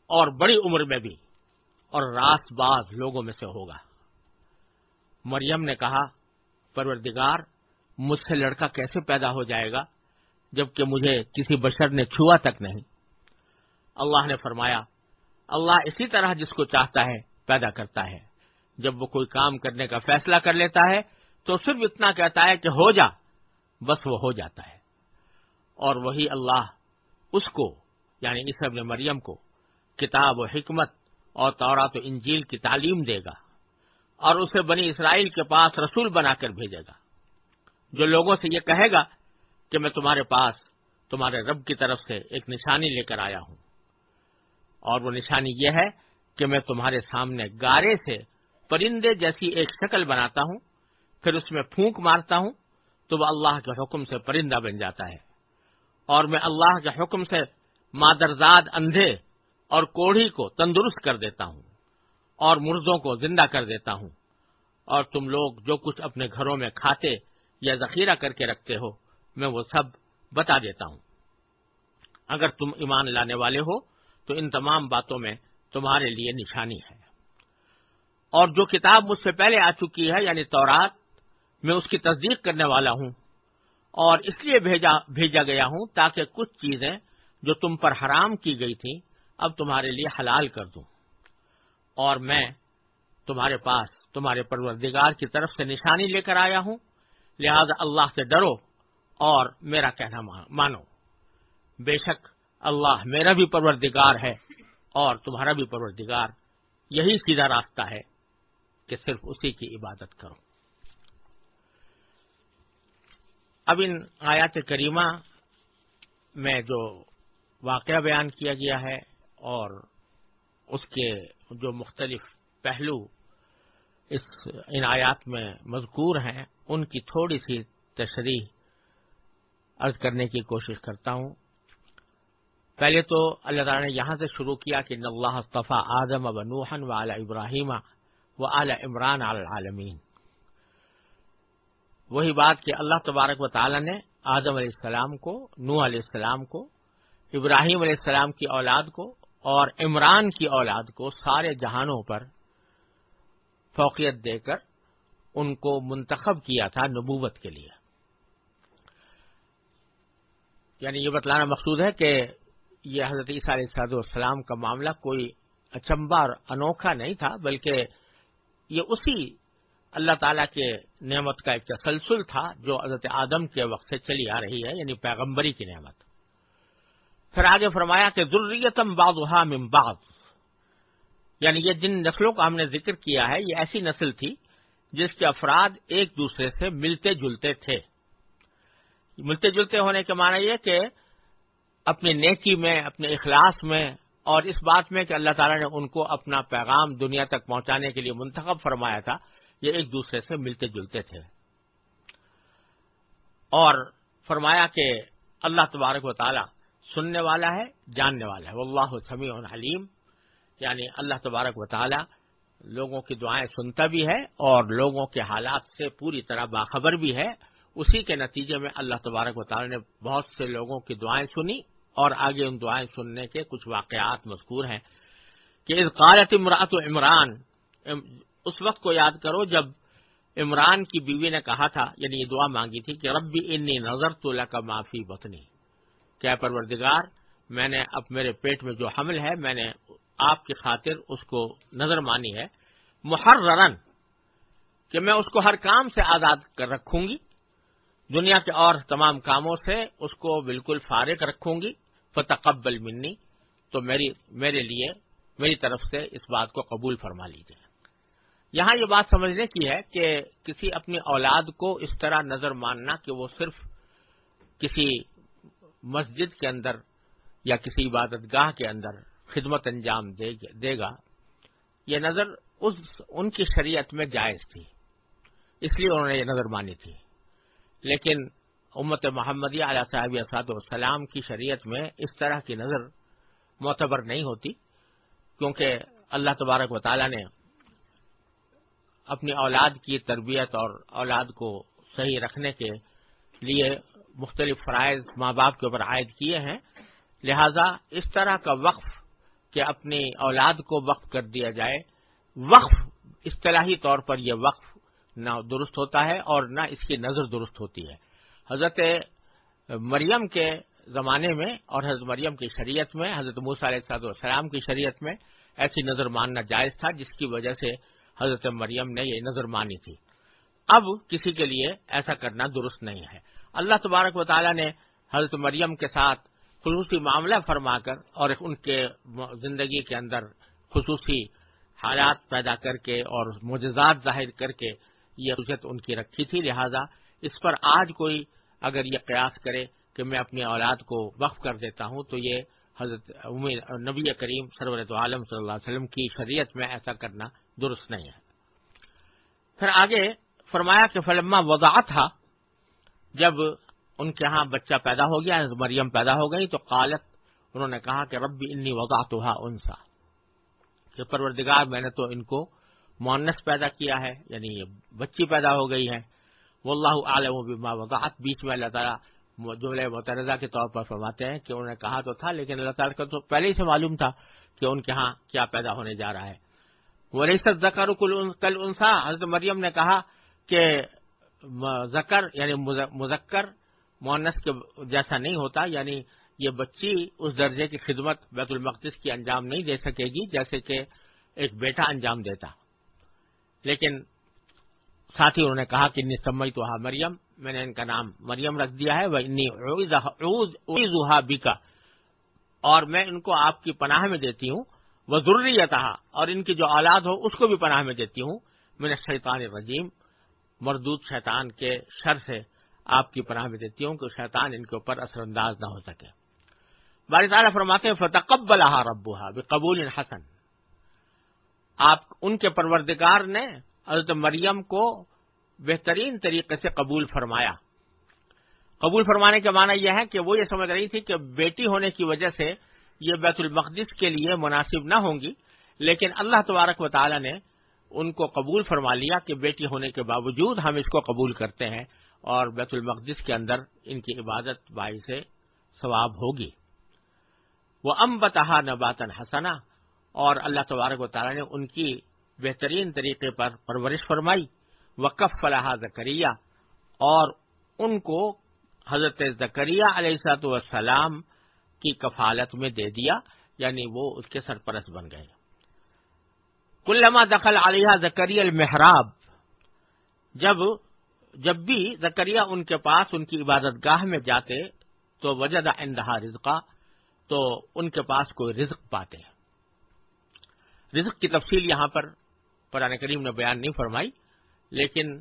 اور بڑی عمر میں بھی۔ اور راس باز لوگوں میں سے ہوگا۔ مریم نے کہا، پروردگار، مجھ سے لڑکا کیسے پیدا ہو جائے گا جبکہ مجھے کسی بشر نے چھوا تک نہیں؟ اللہ نے فرمایا، اللہ اسی طرح جس کو چاہتا ہے پیدا کرتا ہے۔ جب وہ کوئی کام کرنے کا فیصلہ کر لیتا ہے تو صرف اتنا کہتا ہے کہ ہو جا، بس وہ ہو جاتا ہے۔ اور وہی اللہ اس کو یعنی اس ابن مریم کو، کتاب و حکمت اور تورات و انجیل کی تعلیم دے گا اور اسے بنی اسرائیل کے پاس رسول بنا کر بھیجے گا۔ جو لوگوں سے یہ کہے گا کہ میں تمہارے پاس، تمہارے رب کی طرف سے ایک نشانی لے کر آیا ہوں۔ اور وہ نشانی یہ ہے کہ میں تمہارے سامنے گارے سے پرندے جیسی ایک شکل بناتا ہوں، پھر اس میں پھونک مارتا ہوں، تو وہ اللہ کے حکم سے پرندہ بن جاتا ہے۔ اور میں اللہ کے حکم سے مادرزاد اندھے اور کوڑھی کو تندرست کر دیتا ہوں اور مردوں کو زندہ کر دیتا ہوں اور تم لوگ جو کچھ اپنے گھروں میں کھاتے یا ذخیرہ کر کے رکھتے ہو، میں وہ سب بتا دیتا ہوں۔ اگر تم ایمان لانے والے ہو، تو ان تمام باتوں میں تمہارے لیے نشانی ہے۔ اور جو کتاب مجھ سے پہلے آ چکی ہے یعنی تورات، میں اس کی تصدیق کرنے والا ہوں اور اس لیے بھیجا بھیجا گیا ہوں تاکہ کچھ چیزیں جو تم پر حرام کی گئی تھیں اب تمہارے لیے حلال کر دوں۔ اور میں تمہارے پاس، تمہارے پروردگار کی طرف سے نشانی لے کر آیا ہوں۔ لہذا اللہ سے ڈرو اور میرا کہنا مانو۔ بے شک اللہ میرا بھی پروردگار ہے اور تمہارا بھی پروردگار۔ یہی سیدھا راستہ ہے کہ صرف اسی کی عبادت کرو۔ اب ان آیات کریمہ میں جو واقعہ بیان کیا گیا ہے اور اس کے جو مختلف پہلو اس ان آیات میں مذکور ہیں، ان کی تھوڑی سی تشریح عرض کرنے کی کوشش کرتا ہوں۔ پہلے تو اللہ تعالیٰ نے یہاں سے شروع کیا کہ اللہ صفا اعظم اب نوحن و اعلی ابراہیم و اعلی عمران العالمین۔ وہی بات کہ اللہ تبارک و تعالی نے آدم علیہ السلام کو نو علیہ السلام کو، ابراہیم علیہ السلام کی اولاد کو اور عمران کی اولاد کو سارے جہانوں پر فوقیت دے کر ان کو منتخب کیا تھا نبوت کے لیے۔ یعنی یہ بتلانا مقصود ہے کہ یہ حضرت عیسیٰ علیہ صاحب السلام کا معاملہ کوئی اچمبا اور انوکھا نہیں تھا، بلکہ یہ اسی اللہ تعالیٰ کے نعمت کا ایک تسلسل تھا جو حضرت آدم کے وقت سے چلی آ رہی ہے یعنی پیغمبری کی نعمت۔ پھر آگے فرمایا کہ ضروریتم بادہ ممباد یعنی یہ جن نسلوں کا ہم نے ذکر کیا ہے، یہ ایسی نسل تھی جس کے افراد ایک دوسرے سے ملتے جلتے تھے۔ ملتے جلتے ہونے کے معنی یہ کہ اپنی نیکی میں، اپنے اخلاص میں اور اس بات میں کہ اللہ تعالیٰ نے ان کو اپنا پیغام دنیا تک پہنچانے کے لیے منتخب فرمایا تھا، یہ ایک دوسرے سے ملتے جلتے تھے۔ اور فرمایا کہ اللہ تبارک و تعالیٰ سننے والا ہے، جاننے والا ہے۔ اللہ سمیع حلیم یعنی اللہ تبارک و تعالیٰ لوگوں کی دعائیں سنتا بھی ہے اور لوگوں کے حالات سے پوری طرح باخبر بھی ہے۔ اسی کے نتیجے میں اللہ تبارک و تعالیٰ نے بہت سے لوگوں کی دعائیں سنی اور آگے ان دعائیں سننے کے کچھ واقعات مذکور ہیں۔ کہ اس قالت امراط و عمران اس وقت کو یاد کرو جب عمران کی بیوی نے کہا تھا یعنی یہ دعا مانگی تھی کہ ربی انی نظر تو کا معافی بتنی کیا پروردگار، میں نے اب میرے پیٹ میں جو حمل ہے، میں نے آپ کی خاطر اس کو نظر مانی ہے۔ محررن کہ میں اس کو ہر کام سے آزاد کر رکھوں گی۔ دنیا کے اور تمام کاموں سے اس کو بالکل فارغ رکھوں گی۔ فتقبل منی، تو میری، میرے لیے، میری طرف سے اس بات کو قبول فرما لیجیے یہاں یہ بات سمجھنے کی ہے کہ کسی اپنی اولاد کو اس طرح نظر ماننا کہ وہ صرف کسی مسجد کے اندر یا کسی عبادت گاہ کے اندر خدمت انجام دے گا یہ نظر اس ان کی شریعت میں جائز تھی۔ اس لیے انہوں نے یہ نظر مانی تھی۔ لیکن امت محمدیہ علیہ صاحب اسات والسلام کی شریعت میں اس طرح کی نظر معتبر نہیں ہوتی، کیونکہ اللہ تبارک و تعالی نے اپنی اولاد کی تربیت اور اولاد کو صحیح رکھنے کے لیے مختلف فرائض ماں باپ کے اوپر عائد کیے ہیں۔ لہذا اس طرح کا وقف کہ اپنی اولاد کو وقف کر دیا جائے، وقف اصطلاحی طور پر یہ وقف نہ درست ہوتا ہے اور نہ اس کی نظر درست ہوتی ہے۔ حضرت مریم کے زمانے میں اور حضرت مریم کی شریعت میں، حضرت موسیٰ علیہ السلام کی شریعت میں ایسی نظر ماننا جائز تھا، جس کی وجہ سے حضرت مریم نے یہ نظر مانی تھی۔ اب کسی کے لیے ایسا کرنا درست نہیں ہے۔ اللہ تبارک و تعالی نے حضرت مریم کے ساتھ خصوصی معاملہ فرما کر اور ان کے زندگی کے اندر خصوصی حالات پیدا کر کے اور معجزات ظاہر کر کے یہ رجت ان کی رکھی تھی۔ لہذا اس پر آج کوئی اگر یہ قیاس کرے کہ میں اپنی اولاد کو وقف کر دیتا ہوں تو یہ حضرت نبی کریم سرور عالم صلی اللہ علیہ وسلم کی شریعت میں ایسا کرنا درست نہیں ہے۔ پھر آگے فرمایا کہ فلما وضاح تھا جب ان کے ہاں بچہ پیدا ہو گیا مریم پیدا ہو گئی، تو قالت، انہوں نے کہا کہ ربی انی وضاح تو انسا کہ پروردگار، میں نے تو ان کو مونس پیدا کیا ہے یعنی یہ بچی پیدا ہو گئی ہے وہ اللہ عالم بما وضاحت بیچ میں اللہ تعالیٰ جملہ مترزہ کے طور پر فرماتے ہیں کہ انہوں نے کہا تو تھا، لیکن اللہ تعالیٰ کا تو پہلے ہی سے معلوم تھا کہ ان کے ہاں کیا پیدا ہونے جا رہا ہے۔ وہ ریست زکر کل انسا حضرت مریم نے کہا کہ زکر یعنی مذکر مونس کے جیسا نہیں ہوتا یعنی یہ بچی اس درجے کی خدمت بیت المقدس کی انجام نہیں دے سکے گی جیسے کہ ایک بیٹا انجام دیتا۔ لیکن ساتھ ہی انہوں نے کہا کہ انی سمئی تو مریم، میں نے ان کا نام مریم رکھ دیا ہے وہ بکا اور میں ان کو آپ کی پناہ میں دیتی ہوں وہ ضروری اور ان کی جو اولاد ہو، اس کو بھی پناہ میں دیتی ہوں۔ میں نے شیطان رجیم مردود شیطان کے شر سے آپ کی پناہ میں دیتی ہوں کہ شیطان ان کے اوپر اثر انداز نہ ہو سکے۔ بار تعالیٰ فرماتے ہیں فتقبل ربوہا بقبول حسن۔ آپ ان کے پروردگار نے حضرت مریم کو بہترین طریقے سے قبول فرمایا۔ قبول فرمانے کا معنی یہ ہے کہ وہ یہ سمجھ رہی تھی کہ بیٹی ہونے کی وجہ سے یہ بیت المقدس کے لیے مناسب نہ ہوں گی، لیکن اللہ تبارک و تعالی نے ان کو قبول فرما لیا کہ بیٹی ہونے کے باوجود ہم اس کو قبول کرتے ہیں اور بیت المقدس کے اندر ان کی عبادت بائی سے ثواب ہوگی۔ وہ ام بتہا نباتن حسنا، اور اللہ تبارک و تعالیٰ نے ان کی بہترین طریقے پر پرورش فرمائی۔ وقف فلاح زکریہ اور ان کو حضرت زکریہ علیہ سات والسلام کی کفالت میں دے دیا یعنی وہ اس کے سرپرست بن گئے۔ کلما دخل علیہ زکری المحراب، جب جب بھی زکریہ ان کے پاس، ان کی عبادت گاہ میں جاتے، تو وجد اندہا رزقا، تو ان کے پاس کوئی رزق پاتے رزق کی تفصیل یہاں پر قرآن کریم نے بیان نہیں فرمائی، لیکن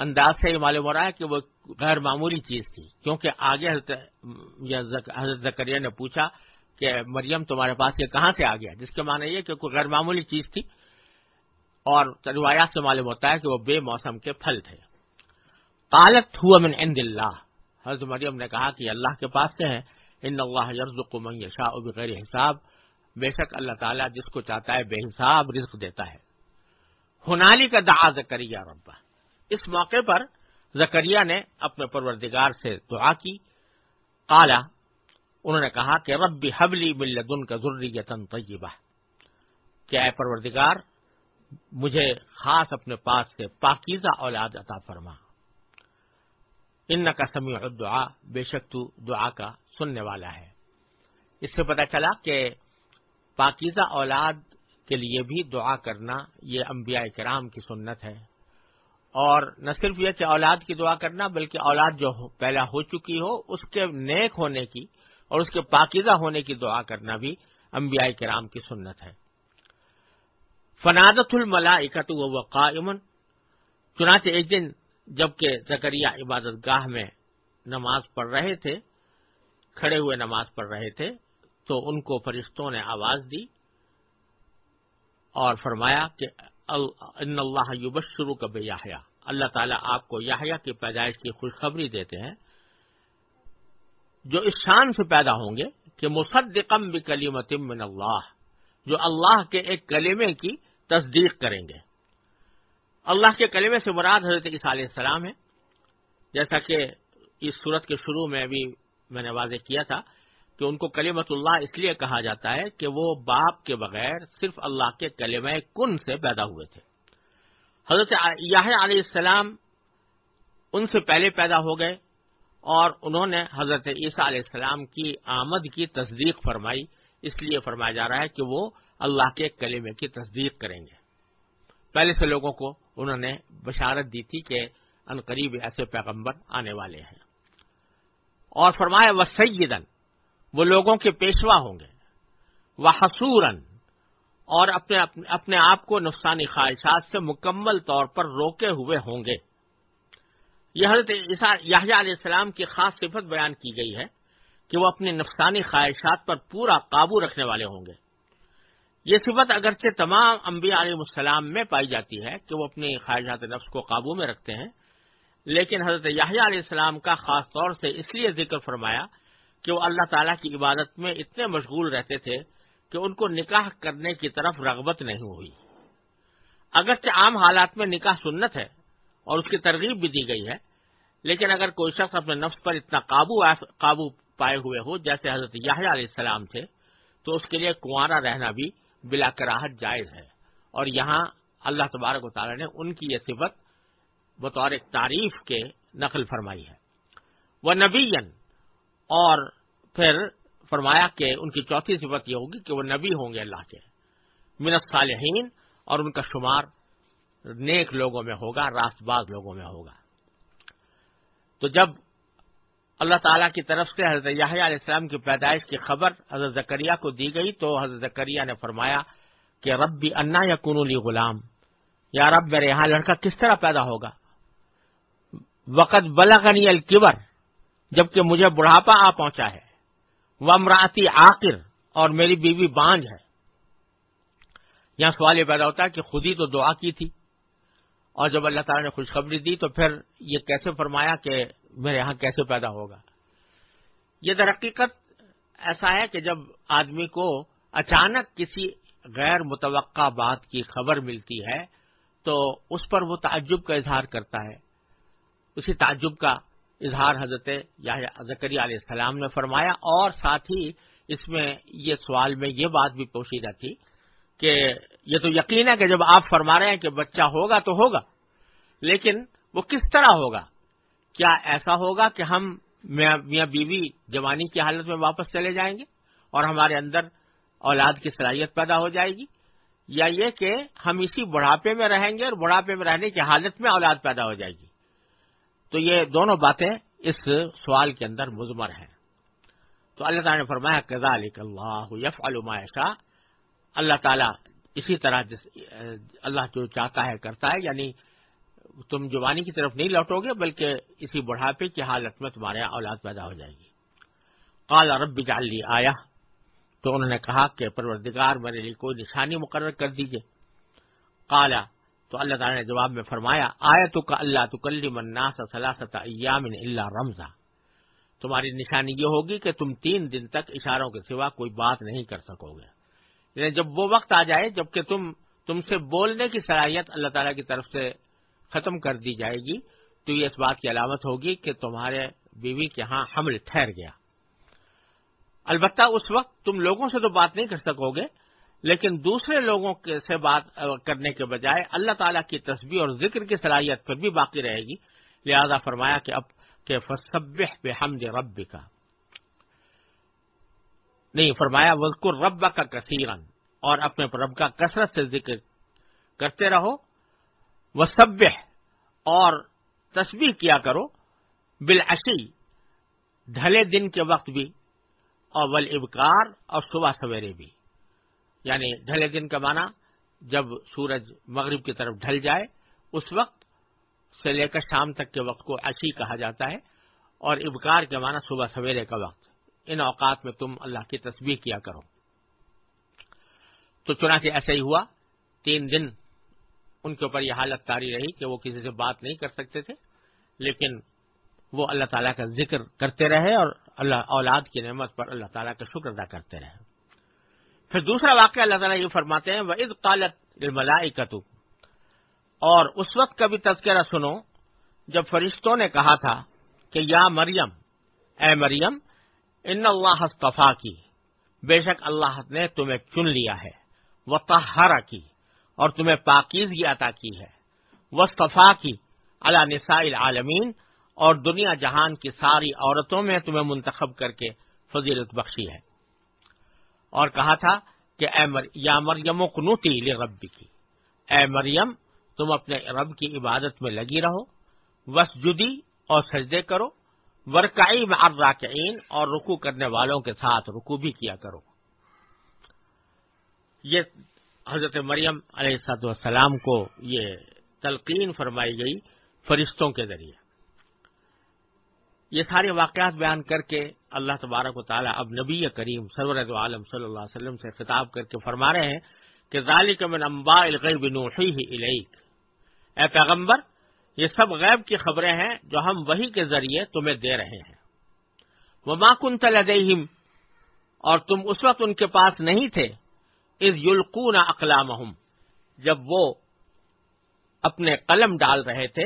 انداز سے یہ معلوم ہو رہا ہے کہ وہ غیر معمولی چیز تھی، کیونکہ آگے حضرت زکریہ نے پوچھا کہ مریم تمہارے پاس یہ کہاں سے آ گیا؟ جس کے معنی یہ کہ کوئی غیر معمولی چیز تھی اور روایات سے معلوم ہوتا ہے کہ وہ بے موسم کے پھل تھے۔ قالت ہوا من عند اللہ۔ حضرت مریم نے کہا کہ اللہ کے پاس سے ہیں ان اللہ یرزق من یشاء بغیر حساب۔ بے شک اللہ تعالیٰ جس کو چاہتا ہے بے حساب رزق دیتا ہے۔ ہنالی کا دعا زکریہ ربا اس موقع پر زکریہ نے اپنے پروردگار سے دعا کی۔ قالا انہوں نے کہا کہ رب حبلی ملدن کا ضروری طیبہ۔ کیا اے پروردگار، مجھے خاص اپنے پاس سے پاکیزہ اولاد عطا فرما۔ ان کا سمیع دعا بے شک تو دعا کا سننے والا ہے۔ اس سے پتہ چلا کہ پاکیزہ اولاد کے لیے بھی دعا کرنا یہ انبیاء کرام کی سنت ہے۔ اور نہ صرف یہ کہ اولاد کی دعا کرنا، بلکہ اولاد جو پہلا ہو چکی ہو، اس کے نیک ہونے کی اور اس کے پاکیزہ ہونے کی دعا کرنا بھی انبیاء کرام کی سنت ہے۔ فنادت الملا اکت و قائمن چنانچہ ایک دن جبکہ زکریہ عبادت گاہ میں نماز پڑھ رہے تھے، کھڑے ہوئے نماز پڑھ رہے تھے، تو ان کو فرشتوں نے آواز دی اور فرمایا کہ ان اللہ یوبشرو کا بے اللہ تعالیٰ آپ کو یاہیا کی پیدائش کی خوشخبری دیتے ہیں۔ جو اس شان سے پیدا ہوں گے کہ مصدقم بکلیمتم من اللہ، جو اللہ کے ایک کلمے کی تصدیق کریں گے۔ اللہ کے کلمے سے مراد حضرت عیسیٰ علیہ السلام ہے جیسا کہ اس صورت کے شروع میں بھی میں نے واضح کیا تھا کہ ان کو کلیمت اللہ اس لیے کہا جاتا ہے کہ وہ باپ کے بغیر صرف اللہ کے کلمہ کن سے پیدا ہوئے تھے۔ حضرت علیہ السلام ان سے پہلے پیدا ہو گئے۔ اور انہوں نے حضرت عیسیٰ علیہ السلام کی آمد کی تصدیق فرمائی۔ اس لیے فرمایا جا رہا ہے کہ وہ اللہ کے کلمے کی تصدیق کریں گے۔ پہلے سے لوگوں کو انہوں نے بشارت دی تھی کہ ان قریب ایسے پیغمبر آنے والے ہیں۔ اور فرمایا، وہ سیدن، وہ لوگوں کے پیشوا ہوں گے۔ وہ حسورن اور اپنے اپنے آپ کو نقصانی خواہشات سے مکمل طور پر روکے ہوئے ہوں گے۔ یہ حضرت یاہجہ علیہ السلام کی خاص صفت بیان کی گئی ہے کہ وہ اپنی نفسانی خواہشات پر پورا قابو رکھنے والے ہوں گے۔ یہ صفت اگرچہ تمام انبیاء علیہ السلام میں پائی جاتی ہے کہ وہ اپنی خواہشات نفس کو قابو میں رکھتے ہیں، لیکن حضرت یاہجہ علیہ السلام کا خاص طور سے اس لیے ذکر فرمایا کہ وہ اللہ تعالیٰ کی عبادت میں اتنے مشغول رہتے تھے کہ ان کو نکاح کرنے کی طرف رغبت نہیں ہوئی۔ اگرچہ عام حالات میں نکاح سنت ہے اور اس کی ترغیب بھی دی گئی ہے۔ لیکن اگر کوئی شخص اپنے نفس پر اتنا قابو قابو پائے ہوئے ہو، جیسے حضرت یاہیا علیہ السلام تھے، تو اس کے لیے کنوارا رہنا بھی بلا کراہت جائز ہے۔ اور یہاں اللہ تبارک و تعالیٰ نے ان کی یہ صفت بطور ایک تعریف کے نقل فرمائی ہے۔ وہ نبی اور پھر فرمایا کہ ان کی چوتھی صفت یہ ہوگی کہ وہ نبی ہوں گے اللہ کے۔ منت صالحین اور ان کا شمار نیک لوگوں میں ہوگا، راست باز لوگوں میں ہوگا۔ تو جب اللہ تعالیٰ کی طرف سے حضرت علیہ السلام کی پیدائش کی خبر حضرت زکریہ کو دی گئی، تو حضرت زکریہ نے فرمایا کہ رب بھی انا یا کنولی غلام۔ یا رب، میرے یہاں لڑکا کس طرح پیدا ہوگا؟ وقت بلغنی الکبر، جبکہ مجھے بڑھاپا آ پہنچا ہے۔ وہ امراطی آخر اور میری بیوی بانج ہے۔ یہاں سوال یہ پیدا ہوتا ہے کہ خود ہی تو دعا کی تھی۔ اور جب اللہ تعالیٰ نے خوشخبری دی تو پھر یہ کیسے فرمایا کہ میرے یہاں کیسے پیدا ہوگا؟ یہ درحقیقت ایسا ہے کہ جب آدمی کو اچانک کسی غیر متوقع بات کی خبر ملتی ہے تو اس پر وہ تعجب کا اظہار کرتا ہے۔ اسی تعجب کا اظہار حضرت یا زکری علیہ السلام نے فرمایا اور ساتھ ہی اس میں یہ سوال میں یہ بات بھی پوشیدہ تھی کہ یہ تو یقین ہے کہ جب آپ فرما رہے ہیں کہ بچہ ہوگا تو ہوگا، لیکن وہ کس طرح ہوگا؟ کیا ایسا ہوگا کہ ہم میاں بیوی جوانی کی حالت میں واپس چلے جائیں گے اور ہمارے اندر اولاد کی صلاحیت پیدا ہو جائے گی؟ یا یہ کہ ہم اسی بڑھاپے میں رہیں گے اور بڑھاپے میں رہنے کی حالت میں اولاد پیدا ہو جائے گی؟ تو یہ دونوں باتیں اس سوال کے اندر مزمر ہیں۔ تو اللہ تعالیٰ نے فرمایا کزا علی اللہ یف علمائشہ اللہ تعالیٰ اسی طرح جس اللہ جو چاہتا ہے کرتا ہے یعنی تم جوانی کی طرف نہیں لوٹو گے، بلکہ اسی بڑھاپے کی حالت میں تمہارے اولاد پیدا ہو جائے گی۔ قال، رب جعلی آیا تو انہوں نے کہا کہ، پروردگار، میرے لیے کوئی نشانی مقرر کر دیجیے قالا تو اللہ تعالیٰ نے جواب میں فرمایا آیا تو کا اللہ تو کلی مناس ایام اللہ رمضا تمہاری نشانی یہ ہوگی کہ تم تین دن تک اشاروں کے سوا کوئی بات نہیں کر سکو گے۔ یعنی جب وہ وقت آ جائے جبکہ تم تم سے بولنے کی صلاحیت اللہ تعالیٰ کی طرف سے ختم کر دی جائے گی، تو یہ اس بات کی علامت ہوگی کہ تمہارے بیوی کے ہاں حمل ٹھہر گیا۔ البتہ اس وقت تم لوگوں سے تو بات نہیں کر سکو گے، لیکن دوسرے لوگوں سے بات کرنے کے بجائے اللہ تعالیٰ کی تصویر اور ذکر کی صلاحیت پر بھی باقی رہے گی۔ لہذا فرمایا کہ اب، کہ فصبح بے حمد رب کا نہیں، فرمایا وزقر رب کا کثیرن اور اپنے رب کا کثرت سے ذکر کرتے رہو۔ وہ سب اور تصویر کیا کرو۔ بالعشی، ڈھلے دن کے وقت بھی۔ اور ول ابکار اور صبح سویرے بھی۔ یعنی ڈھلے دن کا معنی، جب سورج مغرب کی طرف ڈھل جائے، اس وقت سے لے کر شام تک کے وقت کو عشی کہا جاتا ہے۔ اور ابکار کے معنی، صبح سویرے کا وقت۔ ان اوقات میں تم اللہ کی تصویر کیا کرو۔ تو چنانچہ ایسا ہی ہوا، تین دن ان کے اوپر یہ حالت تاری رہی کہ وہ کسی سے بات نہیں کر سکتے تھے، لیکن وہ اللہ تعالیٰ کا ذکر کرتے رہے اور اللہ، اولاد کی نعمت پر اللہ تعالیٰ کا شکر ادا کرتے رہے۔ پھر دوسرا واقعہ اللہ تعالیٰ یہ فرماتے ہیں وہ عز قالت ملائی اور اس وقت کا بھی تذکرہ سنو، جب فرشتوں نے کہا تھا کہ یا مریم، اے مریم ان اللہ صفا کی۔ بے شک اللہ نے تمہیں چن لیا ہے وہ تہارا کی، اور تمہیں پاکیزگی عطا کی ہے۔ وہ کی اللہ نساء العالمین، اور دنیا جہان کی ساری عورتوں میں تمہیں منتخب کر کے فضیلت بخشی ہے۔ اور کہا تھا کہ اے مر، یا مریم قنوتی ربی کی اے مریم، تم اپنے رب کی عبادت میں لگی رہو وس جدی اور سجدے کرو ورکائی میں الراکعین اور رکو کرنے والوں کے ساتھ رکو بھی کیا کرو۔ یہ حضرت مریم علیہ والسلام کو یہ تلقین فرمائی گئی فرشتوں کے ذریعے۔ یہ سارے واقعات بیان کر کے اللہ تبارک و تعالیٰ اب نبی کریم سرورت عالم صلی اللہ علیہ وسلم سے خطاب کر کے فرما رہے ہیں کہ ذالک من انباء الغیب نوحیہ الیک۔ اے پیغمبر یہ سب غیب کی خبریں ہیں جو ہم وہی کے ذریعے تمہیں دے رہے ہیں۔ وہ ماکن تلدیم اور تم اس وقت ان کے پاس نہیں تھے از یلقون اقلام جب وہ اپنے قلم ڈال رہے تھے۔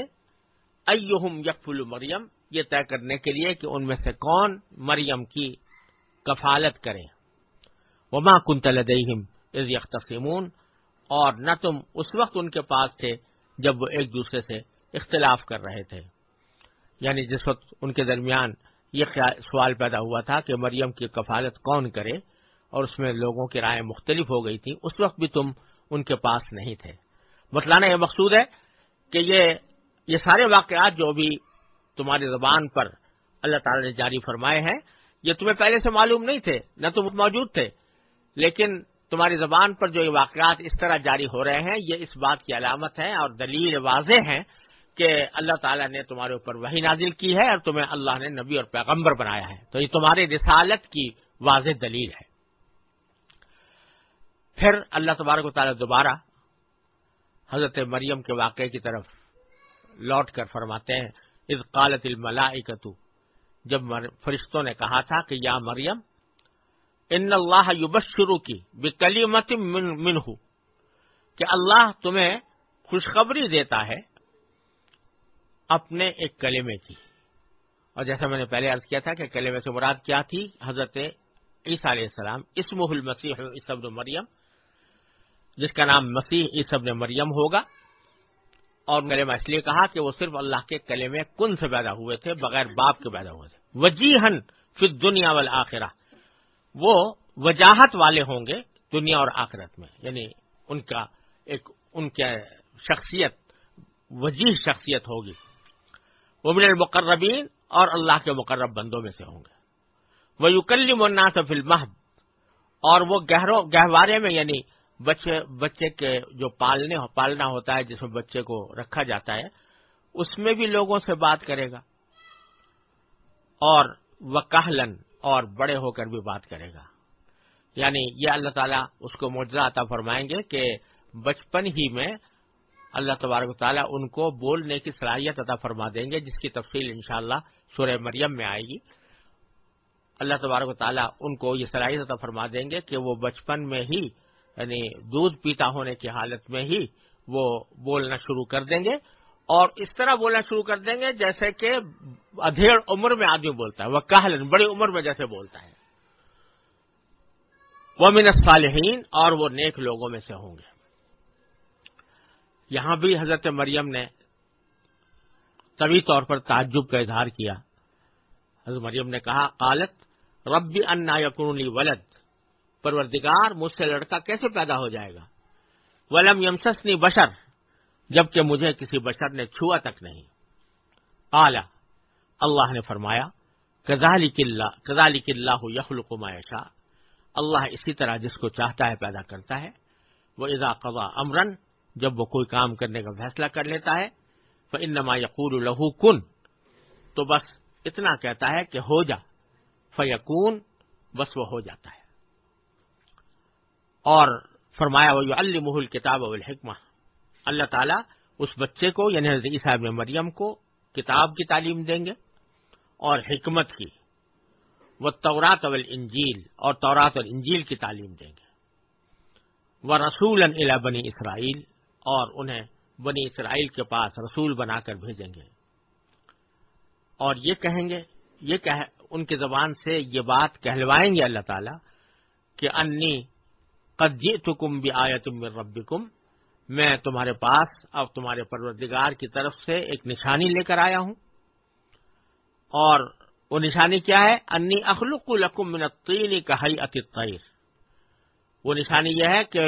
ایہم یکفل مریم، یہ طے کرنے کے لیے کہ ان میں سے کون مریم کی کفالت کرے۔ وما کنت لدیہم از یختصمون، اور نہ تم اس وقت ان کے پاس تھے جب وہ ایک دوسرے سے اختلاف کر رہے تھے۔ یعنی جس وقت ان کے درمیان یہ سوال پیدا ہوا تھا کہ مریم کی کفالت کون کرے اور اس میں لوگوں کی رائے مختلف ہو گئی تھی، اس وقت بھی تم ان کے پاس نہیں تھے۔ بتلانا یہ مقصود ہے کہ یہ یہ سارے واقعات جو بھی تمہاری زبان پر اللہ تعالی نے جاری فرمائے ہیں، یہ تمہیں پہلے سے معلوم نہیں تھے، نہ تم موجود تھے۔ لیکن تمہاری زبان پر جو یہ واقعات اس طرح جاری ہو رہے ہیں، یہ اس بات کی علامت ہے اور دلیل واضح ہیں کہ اللہ تعالیٰ نے تمہارے اوپر وہی نازل کی ہے اور تمہیں اللہ نے نبی اور پیغمبر بنایا ہے۔ تو یہ تمہاری رسالت کی واضح دلیل ہے۔ پھر اللہ تبارک و تعالیٰ دوبارہ حضرت مریم کے واقعے کی طرف لوٹ کر فرماتے ہیں۔ از قالت الملائکتو جب فرشتوں نے کہا تھا کہ یا مریم، ان اللہ یبشرو کی بکلیمت منہ، کہ اللہ تمہیں خوشخبری دیتا ہے اپنے ایک کلمے کی اور جیسا میں نے پہلے عرض کیا تھا کہ کلمے سے مراد کیا تھی؟ حضرت عیسیٰ علیہ السلام اسم المسیح عیسب مریم، جس کا نام مسیح عیسب مریم ہوگا۔ اور کلمہ اس لیے کہا کہ وہ صرف اللہ کے کلمے کن سے پیدا ہوئے تھے، بغیر باپ کے پیدا ہوئے تھے۔ وجی ہن پھر دنیا والآخرہ۔ وہ وجاہت والے ہوں گے دنیا اور آخرت میں۔ یعنی ان کا ایک، ان کی شخصیت وجیح شخصیت ہوگی۔ وہ من المقربین اور اللہ کے مقرب بندوں میں سے ہوں گے۔ وہ یوکلی مناس فلمحد اور وہ گہرو گہوارے میں یعنی بچے بچے کے جو پالنے پالنا ہوتا ہے، جس میں بچے کو رکھا جاتا ہے، اس میں بھی لوگوں سے بات کرے گا۔ اور وکہلن اور بڑے ہو کر بھی بات کرے گا۔ یعنی یہ اللہ تعالیٰ اس کو معجزہ عطا فرمائیں گے کہ بچپن ہی میں اللہ تبارک و تعالیٰ ان کو بولنے کی صلاحیت عطا فرما دیں گے، جس کی تفصیل انشاءاللہ سورہ مریم میں آئے گی۔ اللہ تبارک و تعالیٰ ان کو یہ صلاحیت عطا فرما دیں گے کہ وہ بچپن میں ہی یعنی دودھ پیتا ہونے کی حالت میں ہی وہ بولنا شروع کر دیں گے۔ اور اس طرح بولنا شروع کر دیں گے جیسے کہ ادھیڑ عمر میں آدمی بولتا ہے، وہ کہلن بڑی عمر میں جیسے بولتا ہے۔ وہ من صالحین اور وہ نیک لوگوں میں سے ہوں گے۔ یہاں بھی حضرت مریم نے طبی طور پر تعجب کا اظہار کیا۔ حضرت مریم نے کہا، قالت، ربی انا یقونی ولد۔ پروردگار مجھ سے لڑکا کیسے پیدا ہو جائے گا؟ ولم یمسسنی بشر، جبکہ مجھے کسی بشر نے چھوا تک نہیں۔ اعلی اللہ نے فرمایا کزالی قلعہ کزالی قلعہ یخل معیشہ اللہ اسی طرح جس کو چاہتا ہے پیدا کرتا ہے۔ وہ اذا قضا امرن جب وہ کوئی کام کرنے کا فیصلہ کر لیتا ہے تو انما یقول لہو کن تو بس اتنا کہتا ہے کہ ہو جا۔ فیقون بس وہ ہو جاتا ہے۔ اور فرمایا وہ المح الکتاب الحکمہ اللہ تعالیٰ اس بچے کو یعنی حضرت صاحب مریم کو، کتاب کی تعلیم دیں گے اور حکمت کی۔ وہ تورات اول انجیل اور تورات اور انجیل کی تعلیم دیں گے۔ وہ رسول بنی اسرائیل اور انہیں بنی اسرائیل کے پاس رسول بنا کر بھیجیں گے۔ اور یہ کہیں گے، یہ کہ ان کی زبان سے یہ بات کہلوائیں گے اللہ تعالی کہ انی قدی تکم بھی آیا تم میں تمہارے پاس اب تمہارے پروردگار کی طرف سے ایک نشانی لے کر آیا ہوں۔ اور وہ نشانی کیا ہے؟ انی اخلق القم من الطین کا حی وہ نشانی یہ ہے کہ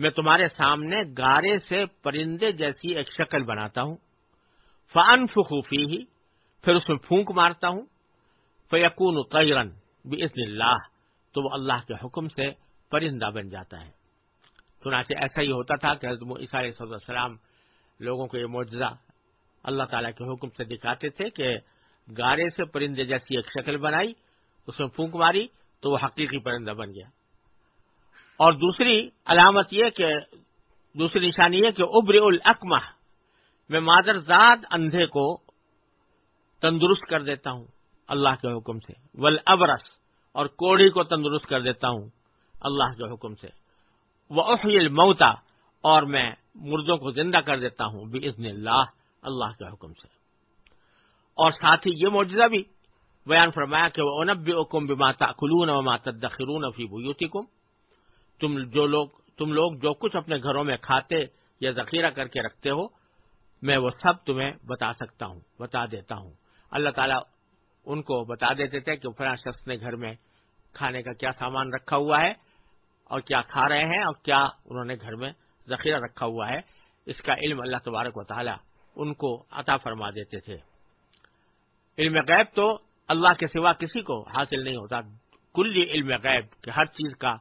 میں تمہارے سامنے گارے سے پرندے جیسی ایک شکل بناتا ہوں۔ فن فخوفی ہی پھر اس میں پھونک مارتا ہوں۔ فیقون قیرن بزن اللہ تو وہ اللہ کے حکم سے پرندہ بن جاتا ہے۔ چنانچہ ایسا ہی ہوتا تھا کہ حضرت عیسیٰ علیہ السلام لوگوں کو یہ معجزہ اللہ تعالیٰ کے حکم سے دکھاتے تھے کہ گارے سے پرندے جیسی ایک شکل بنائی، اس میں پھونک ماری، تو وہ حقیقی پرندہ بن گیا۔ اور دوسری علامت یہ کہ، دوسری نشانی یہ کہ ابر العقمہ میں مادر زاد اندھے کو تندرست کر دیتا ہوں اللہ کے حکم سے۔ ول ابرس اور کوڑی کو تندرست کر دیتا ہوں اللہ کے حکم سے۔ وہ الموتا اور میں مردوں کو زندہ کر دیتا ہوں بھی اللہ اللہ کے حکم سے۔ اور ساتھ ہی یہ معجزہ بھی بیان فرمایا کہ وہ انب حکم بھی ماتا خلون و ماتا دخرون فی بوتی تم جو لوگ، تم لوگ جو کچھ اپنے گھروں میں کھاتے یا ذخیرہ کر کے رکھتے ہو، میں وہ سب تمہیں بتا سکتا ہوں، بتا دیتا ہوں۔ اللہ تعالیٰ ان کو بتا دیتے تھے کہ فلاں شخص نے گھر میں کھانے کا کیا سامان رکھا ہوا ہے اور کیا کھا رہے ہیں اور کیا انہوں نے گھر میں ذخیرہ رکھا ہوا ہے۔ اس کا علم اللہ تبارک و تعالیٰ ان کو عطا فرما دیتے تھے۔ علم غیب تو اللہ کے سوا کسی کو حاصل نہیں ہوتا۔ کل علم غیب کہ ہر چیز کا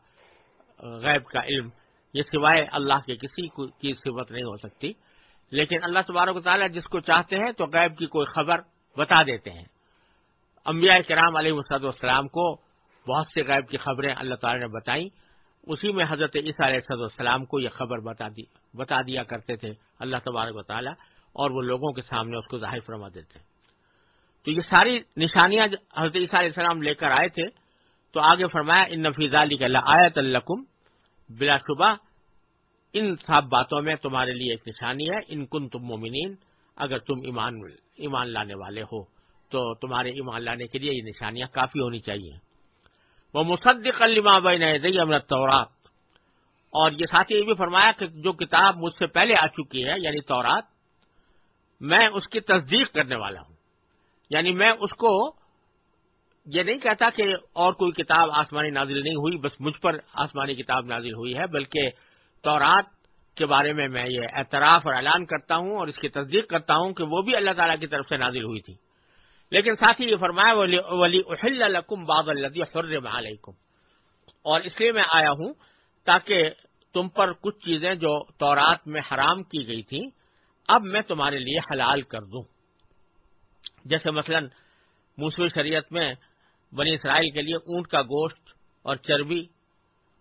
غیب کا علم، یہ سوائے اللہ کے کسی کی صفت نہیں ہو سکتی۔ لیکن اللہ تبارک و تعالیٰ جس کو چاہتے ہیں تو غیب کی کوئی خبر بتا دیتے ہیں۔ انبیاء کرام علیہ وسد والسلام کو بہت سے غیب کی خبریں اللہ تعالیٰ نے بتائیں۔ اسی میں حضرت عیسیٰ علیہ صد السلام کو یہ خبر بتا دی بتا دیا کرتے تھے اللہ تبارک و تعالیٰ اور وہ لوگوں کے سامنے اس کو ظاہر فرما دیتے تو یہ ساری نشانیاں حضرت عیسیٰ علیہ السلام لے کر آئے تھے۔ تو آگے فرمایا، ان نفیز علی کا آیت القم بلا شبہ، ان سب باتوں میں تمہارے لیے ایک نشانی ہے، ان کن تم مومنین، اگر تم ایمان ایمان لانے والے ہو، تو تمہارے ایمان لانے کے لیے یہ نشانیاں کافی ہونی چاہیے۔ وہ مصدق الما بین امرت تورات اور یہ ساتھی یہ بھی فرمایا کہ جو کتاب مجھ سے پہلے آ چکی ہے یعنی تورات، میں اس کی تصدیق کرنے والا ہوں۔ یعنی میں اس کو یہ نہیں کہتا کہ اور کوئی کتاب آسمانی نازل نہیں ہوئی، بس مجھ پر آسمانی کتاب نازل ہوئی ہے، بلکہ تورات کے بارے میں میں یہ اعتراف اور اعلان کرتا ہوں اور اس کی تصدیق کرتا ہوں کہ وہ بھی اللہ تعالیٰ کی طرف سے نازل ہوئی تھی۔ لیکن ساتھ ہی یہ فرمایا، ولی اہل الکم باب الدی حرم علیکم۔ اور اس لیے میں آیا ہوں تاکہ تم پر کچھ چیزیں جو تورات میں حرام کی گئی تھیں، اب میں تمہارے لیے حلال کر دوں۔ جیسے مثلا موسوی شریعت میں بنی اسرائیل کے لیے اونٹ کا گوشت اور چربی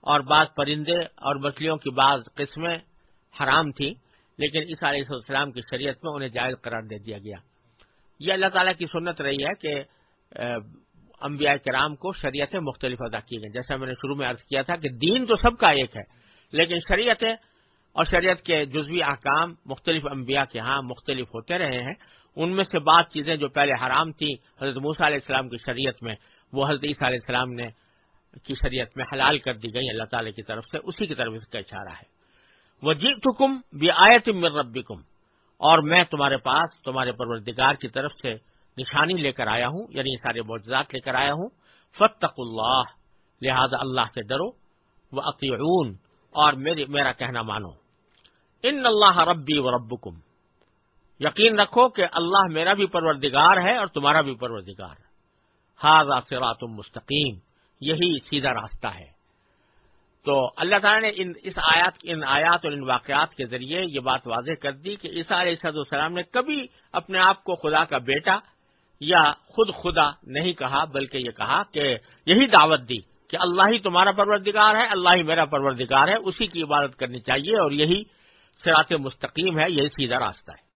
اور بعض پرندے اور مچھلیوں کی بعض قسمیں حرام تھیں، لیکن اس علیہ السلام کی شریعت میں انہیں جائز قرار دے دیا گیا۔ یہ اللہ تعالیٰ کی سنت رہی ہے کہ انبیاء کرام کو شریعتیں مختلف ادا کی گئی جیسا میں نے شروع میں عرض کیا تھا کہ دین تو سب کا ایک ہے، لیکن شریعتیں اور شریعت کے جزوی احکام مختلف انبیاء کے ہاں مختلف ہوتے رہے ہیں۔ ان میں سے بعض چیزیں جو پہلے حرام تھیں، حضرت موسیٰ علیہ السلام کی شریعت میں وہ حضرت عیسیٰ علیہ السلام نے کی شریعت میں حلال کر دی گئی اللہ تعالی کی طرف سے، اسی کی طرف اس کا اشارہ ہے۔ وہ جیت حکم بھی آیت ربکم اور میں تمہارے پاس، تمہارے پروردگار کی طرف سے نشانی لے کر آیا ہوں یعنی سارے معجزات لے کر آیا ہوں۔ فتق اللہ لہذا اللہ سے ڈرو۔ وہ عقیون اور میرا کہنا مانو۔ ان اللہ ربی و ربکم یقین رکھو کہ اللہ میرا بھی پروردگار ہے اور تمہارا بھی پروردگار۔ ہے ہاضا سرات مستقیم یہی سیدھا راستہ ہے۔ تو اللہ تعالیٰ نے ان اس آیات ان آیات اور ان واقعات کے ذریعے یہ بات واضح کر دی کہ عیسیٰ علیہ صد السلام نے کبھی اپنے آپ کو خدا کا بیٹا یا خود خدا نہیں کہا، بلکہ یہ کہا کہ یہی دعوت دی کہ اللہ ہی تمہارا پروردگار ہے، اللہ ہی میرا پروردگار ہے، اسی کی عبادت کرنی چاہیے اور یہی سرات مستقیم ہے، یہی سیدھا راستہ ہے۔